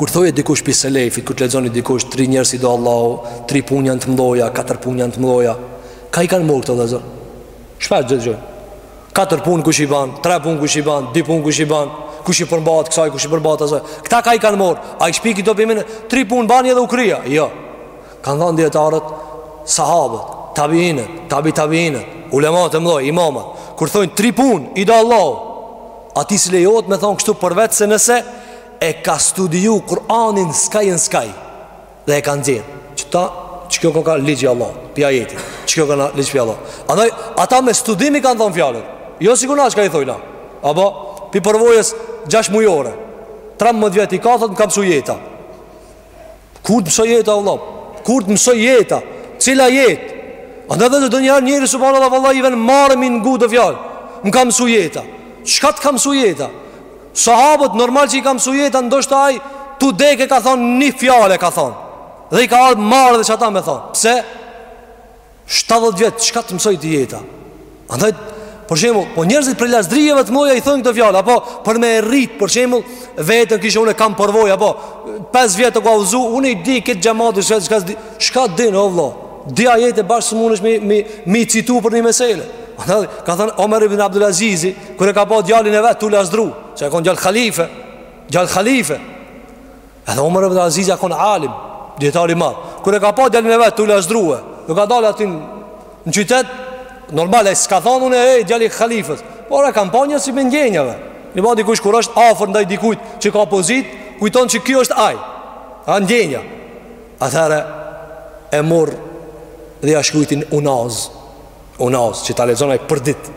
Kur thoje dikush pi selefit Kur të lexoni diku tri njerëz i do Allahu Tri punë janë të mdhaja Katër punë janë të mdhaja Ka i kanë marrë këto vëllezër Shpesh dëgjon Katër punë kush i ban Tre punë kush i ban Dy punë kush i ban Kush i përmbahet Kësaj kush i përmbahet asaj. Këta ka i kanë marrë A i shpik këto për mine Tri punë ban edhe u kry a Jo Kanë thonë dijetarët Sahabët Tabiinët Tabi tabiinët Ulemat e mdhoj Imamat Kur thonë tri punë i do Allahu Atij s'i lejohet me thonë kështu përveç se nëse E ka studiu Kur'anin skaj në skaj Dhe e ka nxjerrë Qeta që kjo ka ligji Allah Pi ajeti Që kjo ka ligji pi Allah Andaj ata me studimi kanë thonë fjalët Jo sikur na që ka i thojna Apo Pi përvojës gjashtëmujore Trembëdhjetë vjet i ka thotë më ka msu jeta Kur të mësoi jeta Allah Kur të mësoi jeta Cila jetë Andaj edhe donjëherë njeri subhanallah Vallah i vjen marre me i ngu do fjalë Më ka mësu jeta Çka të ka mësu jeta Sahabët normal që i ka mësu jeta Ndoshta ai Tu dek e ka thonë një fjalë e ka thonë Dhe i ka ardhë marre edhe qata me thonë Pse 70 vjet çka të mësoi ty jeta. Andaj për shembull, po njerëzit prej lazdrijeve të mdhoja i thonë këto fjalë, apo për me rrit për shembull, veten kishe unë kam përvojë apo 5 vjet tu kallzu, unë i di këtë xhamat se çka çka din o vëlla. Di ajete bash s'munesh me me i citu për një meselë. Andaj ka thënë Omer ibn Abdulaziz, kur e ka pa djalin e vet tu lazdru, se u kon djalë halife, djalë halife. Edhe Omer ibn Azizi u kon alim, dietar i madh. Kur e ka pa djalin e vet tu lazdru, edhe ka dal aty në qytet, normal ai s'ka thonë unë djali i halifës, por e kanë pa një si me ndjenja që i ba dikush kur është afër ndaj dikujt që ka pozitë, kujton që kjo është ai. A ndjenja. Atëherë e mor dhe ja shkrujti n'unazë. N'unazë që ta lexon ai përditë.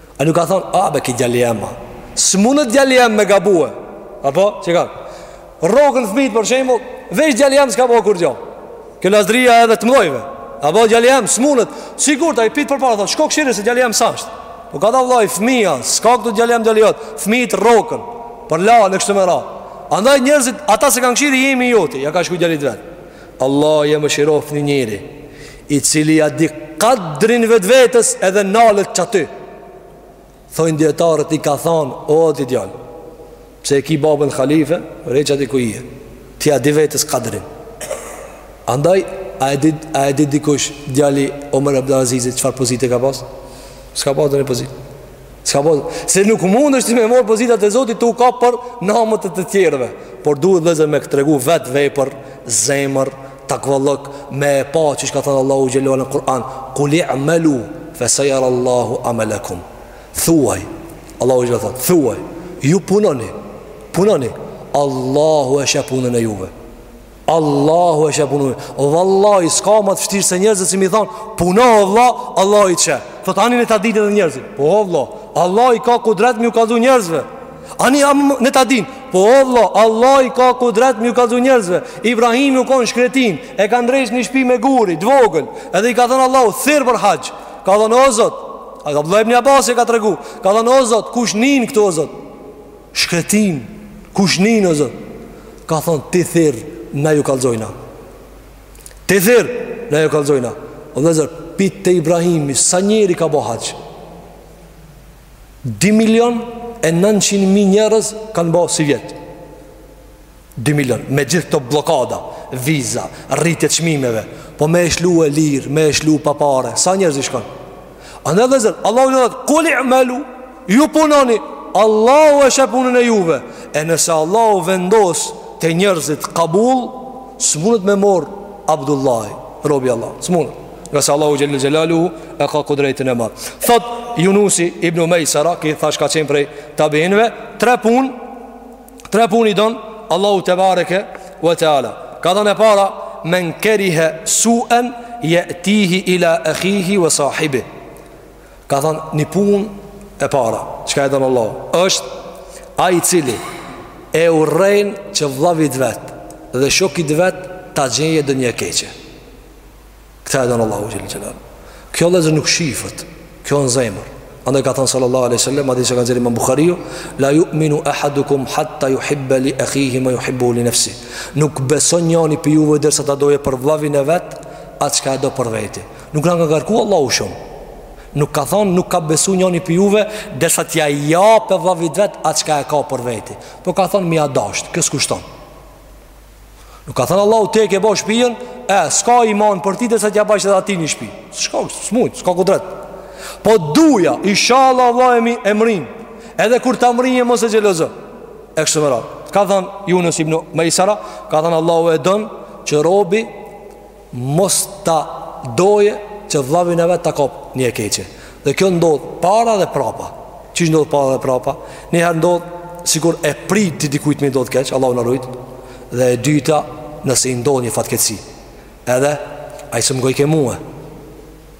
A nuk ka thonë, a be ky djali jem â s'mundet djali jem me gabu A po, që kur rroken fmitë për shembull Veç djali jem s'ka bo kurgjo Kjo lazdrija edhe të mdhojve Apo djali jem së mundë Sigur të i pit për para thonë Shko kshyre se djali jem s'është Po kadal o vlla fmija S'ka këtu djali jem djali jot Fmitë rroken Përlahen kështu me ra Andaj njerëzit Ata s'e kanë kshyr i jemi i joti Ja ka shkru djalit vet Allahu e mëshiroftë ni njeri I cili ja di kadrin vetvetes edhe nalet qaty. Thonë dietarët i ka thon, o ti djalë. Pse e ki babën halife, rri qaty ku je. Ti ja di vetes kadrin. Andaj a e di a e di dikush djali Omer Abdulazizit çfarë pozite ka pas? S'ka pas donji pozitë. S'ka po, se nuk mundesh ti me marrë pozita te Zoti tu u kap për namet e të tjerëve. Por duhet vllezër me e tregu vetë vepër, zemër, takvallëk, me e pa që çka thotë Allahu xhele ve ala në Kur'an. Kul i'melu, fe sejerallahu amelekum. Thuaj, Allahu xhele ve ala thotë, thuaj, ju punoni, punoni, Allahu e sheh punën e juve. Allahu e sheh punën O vallahi, s'ka ma të fshtirë se njerëzit si me i thonë Puno o vlla, Allahi t'sheh Thot, ani le ta dinë edhe njerëzit Po o vlla, Allahi ka kudret me ju kallzu njerëzve Ani le ta dinë Po o vlla, Allahi ka kudret me ju kallzu njerëzve Ibrahimi u kon n'shkretinë E ka ndreq një shpi me gurë t'vogël Edhe i ka thënë Allahu, thirr për haxh Ka thënë o Zot Abdullah ibn Abasi e ka tregu Ka thënë o Zot, kush nin këtu o Zot Shkretinë, kush nin o Zot? Ka thonë, ti thirr, na ju kallzojna. Ti thirr, na ju kallzojna. O vllezër, pej te Ibrahimi, sa njeri ka bo haxh? 2 milion e 900 mijë njerëz kanë bo sivjet. Dy milion, me gjithë këto blokada, viza, rritje çmimeve, po me u lëshu e lirë, me u lëshu pa pare, sa njerëzi shkon? Andaj vllezër, Allahu na thotë, kuli'melu, ju punoni, Allahu e sheh punën e juve, e nëse Allahu vendos te njerëzit kabul, s'munet me ta marr Abdullahi, robi i Allahut, s'munet. Ngase Allahu Xhele Xhelaluhu e ka kudretin e marr Thot Junusi ibn Mejsara Ky thashë ka qenë prej tabiinëve Tre punë Tre punë i don Allahu tebareke ve teala. Ka thënë e para men kerihe su'an yatihi ila akhihi wa sahibi. Ka thënë një punë e para, çka e don Allahu, është ai i cili e urren që vllavit vet dhe shokit vet ta gjejë donjë e keqe. Këta e don Allahu Azze ve Xhel Kjo vllezër nuk shifet Kjo në zemër Andaj ka thënë sallallahu aleyhi sallam Hadisin e ka nxjerr imam Buhariu La juminu ahadukum hatta juhibbe li ekhihi ma juhibbu li nefsi Nuk beson njani prej juve dërsa ta doje për vllavin e vet Atë çka e do për veti Nuk na ka kërku Allahu shumë Nuk ka thonë nuk ka besu njani prej juve Dërsa t'ja jape vllavit vet Atë çka e ka për veti Po ka thonë me ia dasht Kjo s'kushton Nuk ka thënë Allahu ti e ke bo shpijën E, s'ka iman për ti dersa t'ja bajsh edhe atij një shpi S'ka, s'mujt, s'ka kudret Po duja, inshallah Allahu e mrrin Edhe kur ta mrrine mos e xhelozo E kështu me radhë Ka thënë Junus ibn Mejsara Ka thënë Allahu e don që robi mos ta doje që vllavin e vet ta kap një e keqe. Dhe kjo ndodh para dhe prapa. Qysh ndodh para dhe prapa? Një herë ndodh sikur e pret ti dikujt me i ndodh keq, Allahu na rujt. Dhe e dyta, nëse i ndodh një fatkeqësi. Edhe ai s'e ngojke mua.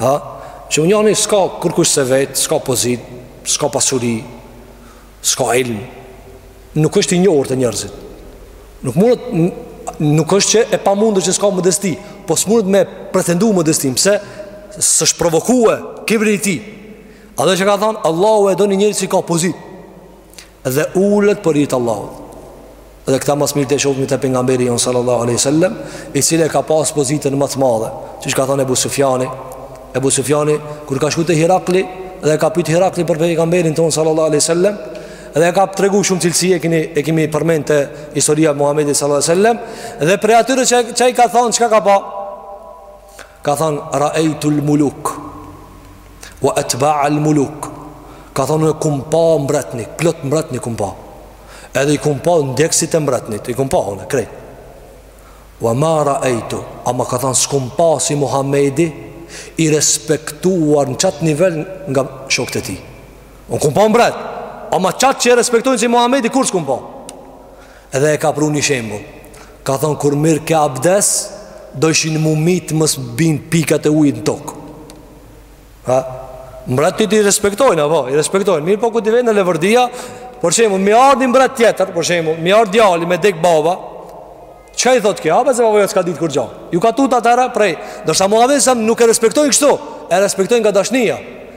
Ha? Se mun njani s'ka kërkush se vetë, s'ka pozit, s'ka pasuri, s'ka ilm, nuk është i njohur te njerëzit. Nuk mundet, nuk është që e pamundur që s'ka modesti, po s'mundet me pretendu modesti, se s'është provokue kibri i tij. Andaj ka thonë, Allahu e do një njeri si ka pozit. dhe ulet për hir të Allahut. Dhe këta ma së miri e shohim te pejgamberi jon sallallahu alaihi wasallam, i cili e ka pas pozitën ma të madhe, siç ka thënë Ebu Sufjani. Ebu Sufjani kur ka shku te Hirakli dhe e ka pyet Hirakli për pejgamberin ton sallallahu alaihi wasallam, dhe ka tregu shumë cilësi e kemi e kemi përmend te historia e Muhamedit sallallahu alaihi wasallam dhe prej atyre që ai ka thon çka ka pa Ka thënë Ra'aytul muluk wa atba'al muluk. Ka thënë unë kum pa mbretni, plot mbretni kum pa. Edhe i kum pa ndjekësit e mbretnit, i kum pa unë krejt. Wa ma ra'aytu, ama ka thënë s'kum pa si Muhamedi i respektuar në çat nivel nga shokët e tij. Unë kum pa mbret, ama çat që e respektojnë si Muhamedi kurrë s'kum pa. Edhe e ka pru një shembull. Ka thonë kur mirrke abdes, dojshin m'u myt mos bin pikat e ujit në tokë. Ha? Mbretët i respektojnë, apo, i respektojnë. Mirëpo kur t'i vjen në leverdi, për shembull, me ardh mbret tjetër, për shembull, me ardh djali me dek baba. Çka i thotë kjo? Apo se baba s'ka ditë kurgjo. Ju ka tut atëherë prej. Ndërsa Muhamedin s.a. nuk e respektojnë kështu. E respektojnë nga dashnia.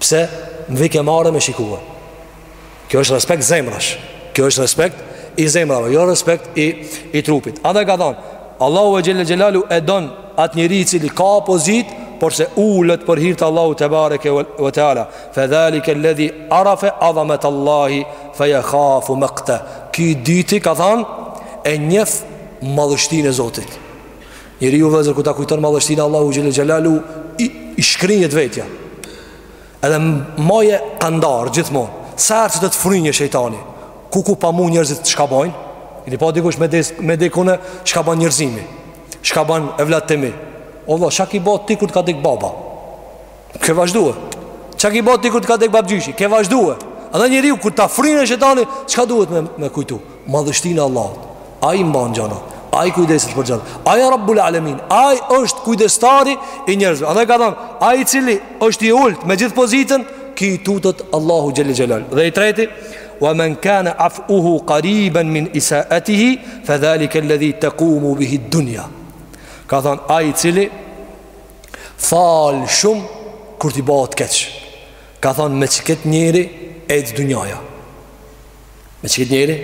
Pse më vike marre me shikue Kjo është respekt zemrash Kjo është respekt i zemrave Jo respekt i, i trupit Edhe ka thonë Allahu xhel-le xhelaluhu e don atë njeri i cili ka pozitë Por se ulet për hir të Allahut tebareke ve teala Fe dhalike lledhi arafe adhamet Allahi Fe jekhafu makteh Ky i dyti ka thonë E njef madhështinë e Zotit Njeriu vllezër kur ta kujton madhështinë e Allahut xhel-le xhelaluhu i, i shkrihet vetja Edhe maje kandar gjithmonë Sa herë që të të fryjë shejtani Kuku pa mu njerëzit shka bojnë Këti pa dikush me, des, me dek unë Shka ban njerëzimi Shka ban evlatët e mi O vlla çka ki bo ti kur të ka dek baba Ke vazhdue. Çka ki bo ti kur të ka dek babgjyshi? Ke vazhdue. Edhe njeriu kur ta fryjë shejtani, çka duhet me me kujtu? Madhështinë e Allahut. Ai mban gjonat. Ai kujdeset për gjona. Ai Rabbul Alamin. Ai është kujdestari i njerëzve. Edhe ka thonë, ai i cili është i ulët me gjithë pozitën, ky i tutet Allahut xhel-le xhelaluhu. Dhe i treti, wa man kana afuhu qariban min isaatihi fa dhalika alladhi taqumu bihi ad-dunya. Ka thonë ai i cili Fal shumë kur t'i bohet keq. Ka thonë me çket njeri ec dunjaja. Me çket njeri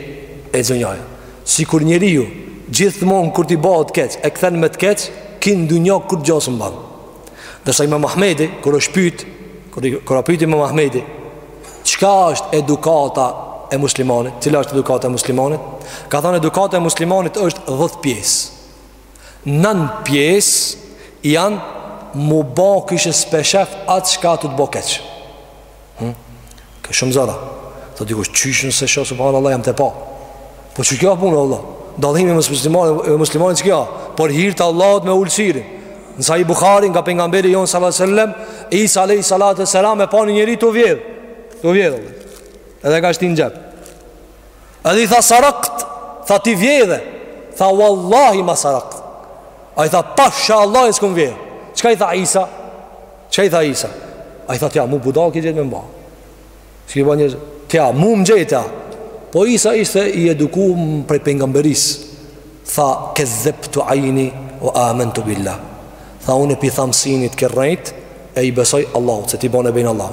ec dunjaja. Sikur njeriu, gjithmonë kur t'i bohet keq, e kthen me të keq, ky në dunja kurgjo s'mban. Ndërsa imam Ahmedi, kur është pyt, kur, kur a pyt imam Ahmedi, çka është edukata e muslimanit, cila është edukata e muslimanit, ka thonë edukata e muslimanit është dhetë pjesë. Nan pjesë janë m'u bo kishe s'pe shef atë shka tu të bo keq. Hmm? Kjo shumë zor a. Thotë dikush qysh unë s'e shoh, subhanallah jam tu e pa. Po qekjo puna, o vlla? Dallimi mes muslimani, e muslimanit qekjo? Për hir të Allahut me ul syrin. Nesai, Bukhari nga pengamberi jonë sallat sallem, Isa alejhissalatu vesselam e pa një njeri tu vjedhë. Tu vjedhë, o vlla. Edhe ka shti në xhep. Edhe i tha sarakt Tha ti vjedhe Tha wallahi ma sarakt Ai tha pasha Allahun s'kom vjedhë Çka i tha Isa Çka i tha Isa A i tha ti a mu budall ki gjet me m'ba Që ki ba njëzë Ti a mu m'ke gjet ti a Po Isa ishte i edukum prej pengamberisë Tha kedhebtu ajni O amentu billah Tha unë po i tham synit ke rrejt E i besoj Allahut Se ti bane be në Allah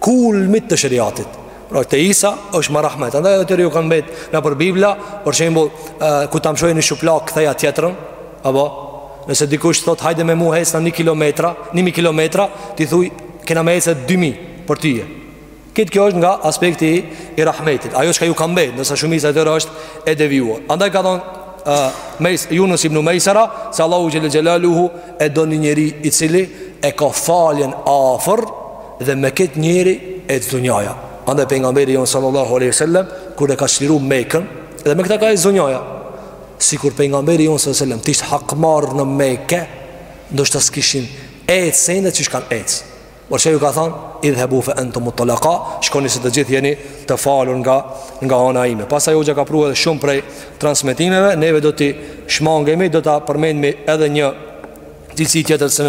kulmit të shëriatit Pra te Isa është më rahmet Andaj edhe te ajo kanë mbet nëpër Biblia Për shembull kush të mshon një shuplakë ktheja tjetrën Apo Nëse dikush thot hajde me mu hec një kilometra Një mijë kilometra Ti thuj kena me hec e dy mijë për ty Këtë kjo është nga aspekti i rahmetit Ajo që ka ju kanë mbet Ndërsa shumica e tërë është e devijuar Andaj ka thonë Mejs, Junus ibn Mejsera Se Allahu Xhel-le Xhelaluhu E do një njeri i cili E ka faljen afër Dhe me këtë njeri ec dunjaja. Andaj pejgamberi jon sallallahu alaihi wasallam kur e ka çliruar Mekën, dhe me këtë ka ec dunjaja. Sikur pejgamberi jon sallallahu alaihi wasallam të ishte hakmarr në Mekë, ndoshta s'kishin ec sendet që kanë ec. Por ça u ka thënë, "Idhhabu fa antum mutalaqa", shkoni se të gjithë jeni të falur nga nga ana ime. Pastaj hoxha ka pru edhe shumë prej transmetimeve, neve do t'i shmangemi, do ta përmendmi edhe një Cilësi tjetër që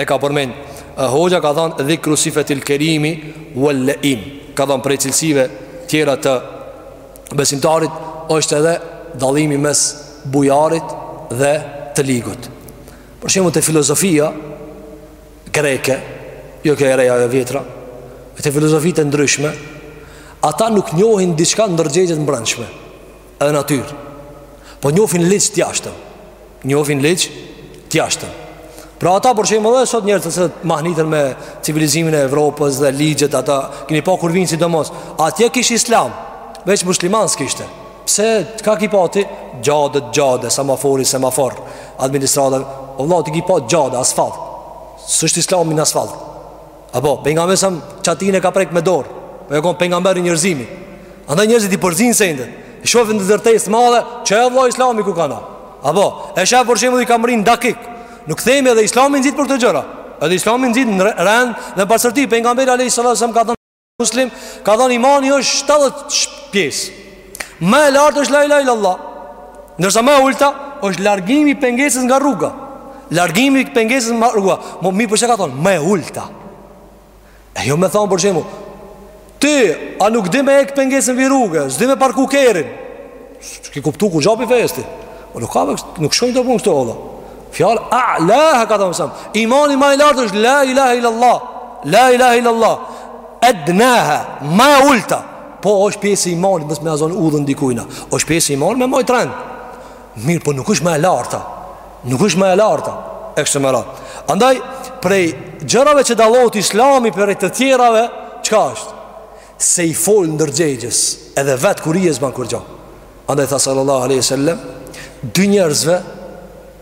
e ka përmen Hoxha ka thonë dhikru sifetil kerimi Welle im Ka thonë prej cilësive tjera të besimtarit është edhe dallimi mes bujarit dhe të ligut Për shembull te filozofia greke Jo kjo e reja e vjetra E te filozofitë e ndryshme Ata nuk njohin diçka ndërgjegje t'mbrendshme Edhe natyrë Po njofin ligj t'jashtëm Njofin ligj t'jashtëm Pra ata për shembull edhe sot njerëzit që mahniten me civilizimin e Evropës Dhe ligjet ata Kini pa kur vinë sidomos Atje kish islam Veç musliman s'kishte Pse çka ki pa ti Xhadet xhade Semafori semafor Administratën O vla ti ki pa xhade Asfalt S'është islami n'asfalt Apo, pejgamberi as çatinë e ka prek me dorë Po je kon pejgamber i njerëzimit Andaj njerëzit i përzinë sendet I shofin te ndërtesë t'madhe Qe o vlla islami ku kana Apo, e sheh për shembull i kanë rrinë dakik Nuk themi edhe islami nxit për këto gjëra Edhe islami nxit në rend Dhe pastërti, pejgamberi alejhi salatu selam ka thënë muslim Ka thënë imani është 70 pjesë Më e lartë është la ilaha illallah. Ndërsa më e ulta është largimi i pengesës nga rruga. Largimi i pengesës nga rruga. Mirëpo çka ka thon? Më e ulta. E jo me thon për shembull. Ti a nuk di me hek pengesën prej rruge, s'di me parku kerin. Ti kuptu ku japi festi. Po nuk ka nuk shkojnë të punë këto o vlla. Fjala a'la ka thon se. Imani më i lartë është la ilaha illallah. La ilaha illallah. Adnaha, më e ulta. Po është pjesë imani mos me ia zon udhën dikujna është pjesë imani me mbajt rend Mirëpo nuk është ma e larta Nuk është ma e larta E kështu me radhë Andaj prej gjërave që dallohet islami prej të tjerave Çka është? Se i fol ndërgjegjes Edhe vetë kur je s'ban kurgjo Andaj tha sallallahu aleyhi sallem Dy njerëzve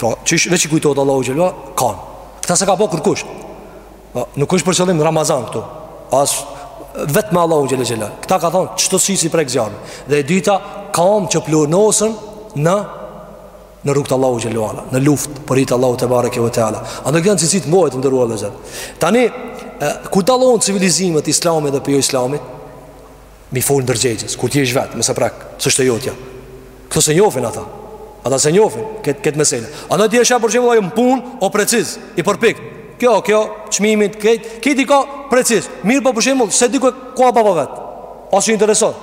Pra, qysh veç i kujtohet Allahu xhel-le ve ala, kan. Këta s'e ka pa kërkush. Pra, nuk është për qëllim Ramazan këtu. Ai vetëm e Allahu xhel-le ve ala. Këta ka thonë, qëto sy s'i prek zjarri. Dhe e dyta, kamët që pluhnosen në, në rrugë t'Allahut xhel-le ve ala. Në luft, për hir t'Allahut tebareke ve teala. A në gjenë cicit mbojt të nderuar vëllezër. Tani, ku dallon civilizimet islamit dhe prej jo islamit? Me i fol ndërgjegjes, kur ti je vetë, mos e prek, s'është e jotja. Kto s'e njofin ata. Ata s'e njofin kët kët mesele. Andaj ti e sheh për shembull ai në punë o preciz, i përpikt. Kjo, kjo, çmimit, kët, kët i ka preciz. Mirëpo për shembull, s'e di ku, ku a baba i vet. As s'i intereson.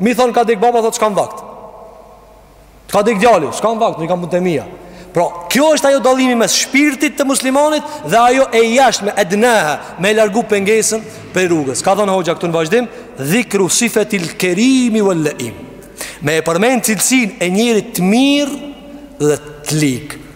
Me i thon ka dek baba thotë s'kam vakt. Të ka dek djali, s'kam vakt, un kam punët e mia. Pra, kjo është ajo dallimi mes shpirtit të muslimanit dhe ajo e jashtme, edneha, me e largu pengesën prej rrugës. Ka thënë hoxha këtu në vazhdim, dhikru sifetil kerimi vel leim. Me e përmen cilësin e njeriut të mirë dhe të ligë.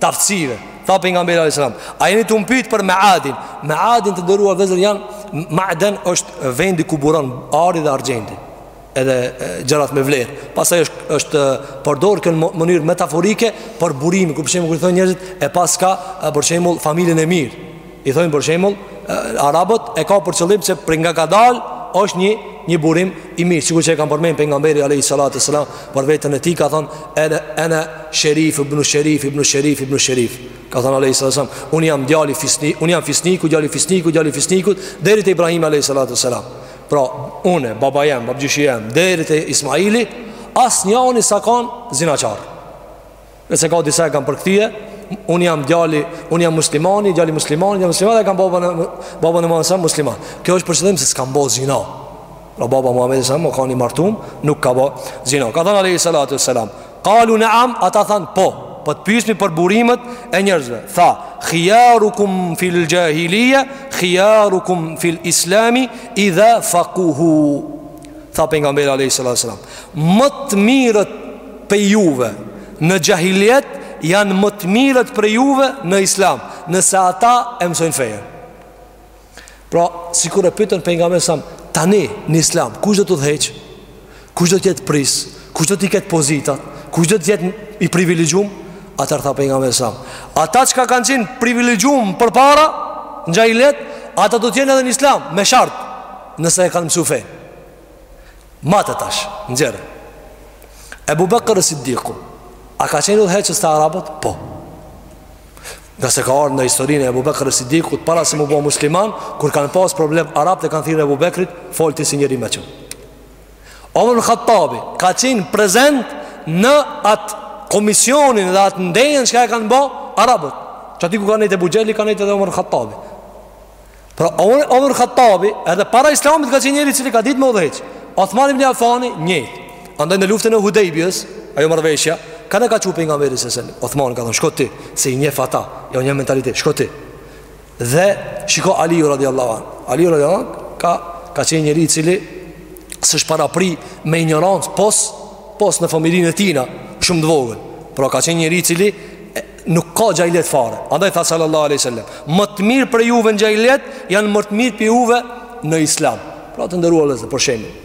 Aftësive, tha Pejgamberi alejhi selam A jeni tu m'pyt për meadin Meadin të nderuar vëllezër janë Maadin është vendi ku buron ari dhe argjendi Edhe gjërat me vlerë Pastaj është, është përdor kjo në mënyrë metaforike Për burimin, kur për shembull kur thonë njerëzit E paska për shembull familjen e mirë I thojnë për shembull, arabët e ka për qëllim se prej nga ka dal është një një burim i mirë, sikur që e ka përmend pejgamberi alayhi salatu sallam për veten e tij ka thon ene ene sherif ibn sherif ibn sherif ibn sherif. Ka thon alayhi salatu sallam, un jam djali fisni, un jam fisniku, djali fisnikut, djali fisnikut deri te Ibrahim alayhi salatu sallam. Pra, unë, baba jem, babgjyshi jem, deri te Ismaili, asnjani s'a kanë zinaqar. Nëse ka disa e kanë përkthye, unë jam djali, unë jam muslimani, djali muslimanit, djali muslimanit dhe e kanë ba babën e Muhamedit musliman. Kjo është për qëllim se s'kan bo zina. Pra baba Muhamedit sam a kanë martum, nuk ka bo zina. Ka thënë alayhi salatu sallam, "Qalu na'am", ata than po. Po të pysmi për burimet e njerëzve. Tha, "Khiyarukum fil jahiliya, khiyarukum fil islami idha faquhu." Tha Pejgamberi alejhi salatu selam Më të mirët prej juve Në xhahilijet Janë më të mirët prej juve Në islam Nëse ata e mësojnë fenë Pra, sikur e pytën Pejgamberin sam Tani në islam Kush do të udhëheq Kush do të jetë prijës Kush do t'i ketë pozitat Kush do të jetë i privilegjum Atëherë tha Pejgamberi sam Ata çka kanë qenë privilegjum përpara Në xhahilijet Ata do të jenë edhe në islam Me shart Nëse e kanë mësu fenë Mate tash, nxjerr Ebu Bekër es-Siddiku A ka qenë udhëheqës te Arabët? Po Ngase ka ardh në historinë e Ebu Bekër es-Siddikut Para se mu bo musliman Kur kanë pas problem Arabët e kanë thirrë Ebu Bekrin Fol ti si njeri i meçëm Omer ibn Khattabi Ka qenë prezent në atë komisionin dhe atë ndejën Çka e kanë bo Arabët Qaty ku ka nejtë Ebu Xhehli Ka nejtë edhe Omer ibn Khattabi Pra Omer, Omer Khattabi Edhe para islamit ka qenë njeri i cili ka ditë me udhëheq Othman ibn Affani njëjt Andaj në luftën e Hudejbijes Ajo marrëveshja Kënd ka çu pejgamberi sa selam Othman ka thonë shko ti Se i njef ata Jau njeh mentalitetin Shko ti Dhe shiko Aliu radiallahu anh Aliu radiallahu anh Ka, ka qenë njeri i cili S'është parapri me injorancë Pos, pos në familjen e tijna Shumë t'vogël Pra ka qenë njeri i cili Nuk ka xhahilijet fare Andaj tha sallallahu aleyhi sallam Më të mirë prej juve në xhahilijet Janë më të mirë prej juve në islam Pra të nderuar vllezër për shembull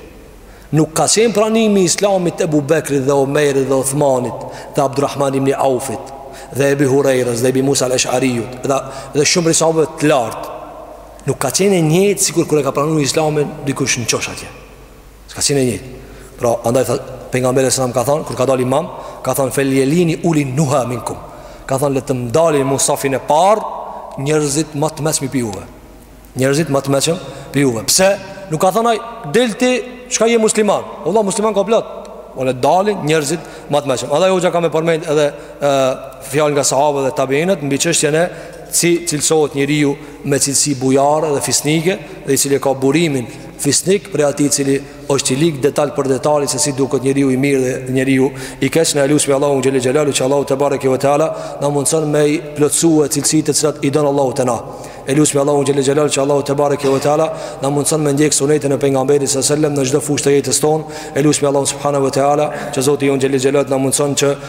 Nuk ka qenë pranimi i islamit ebu bekrit dhe omerit dhe othmanit Dhe abdurrahman ibn aufit Dhe ebi hurejrës dhe ebi musa el-eshariut Dhe, dhe shumë prej sahabëve të lartë Nuk ka qenë e njëjtë sikur kur e ka pranu islamin Dikush në qosh atje S'ka qenë njëjtë Pra, andaj dhe pejgamberi sa selam ka thonë Kur ka dal imam, ka thonë Feljelini uli nuha minkum Ka thonë, le të m'dalin mu n'safin e parë Njerëzit më të meçmit prej juve Njerëzit më të meçmit prej juve Pse, nuk ka thonë ai Del ti, çka je musliman Allah, musliman ka plot Po le dalin njerëzit më të meçmit Andaj hoxha ka me përmend edhe e, Fjalë nga sahabët dhe tabiinët Mbi çështjen se si cilësohet njeriu me cilësi bujare dhe fisnike dhe i cili ka burimin Fisnik prej atij i cili është i lig detal për detali se si duket njeriu i mirë dhe njeriu i keq na e lusmi Allahun xhel-le xhelaluhu që Allahu tebareke ve teala na mundson me i plotësu cilësitë të cilat i don Allahu te na e lusmi Allahun xhel-le xhelaluhu që Allahu tebareke ve teala na mundson me ndjek sunetin e pejgamberit sa selam në çdo fushë të jetës tonë e lusmi Allahun subhanahu ve teala që Zoti jon xhel-le xhelaluhu na mundson që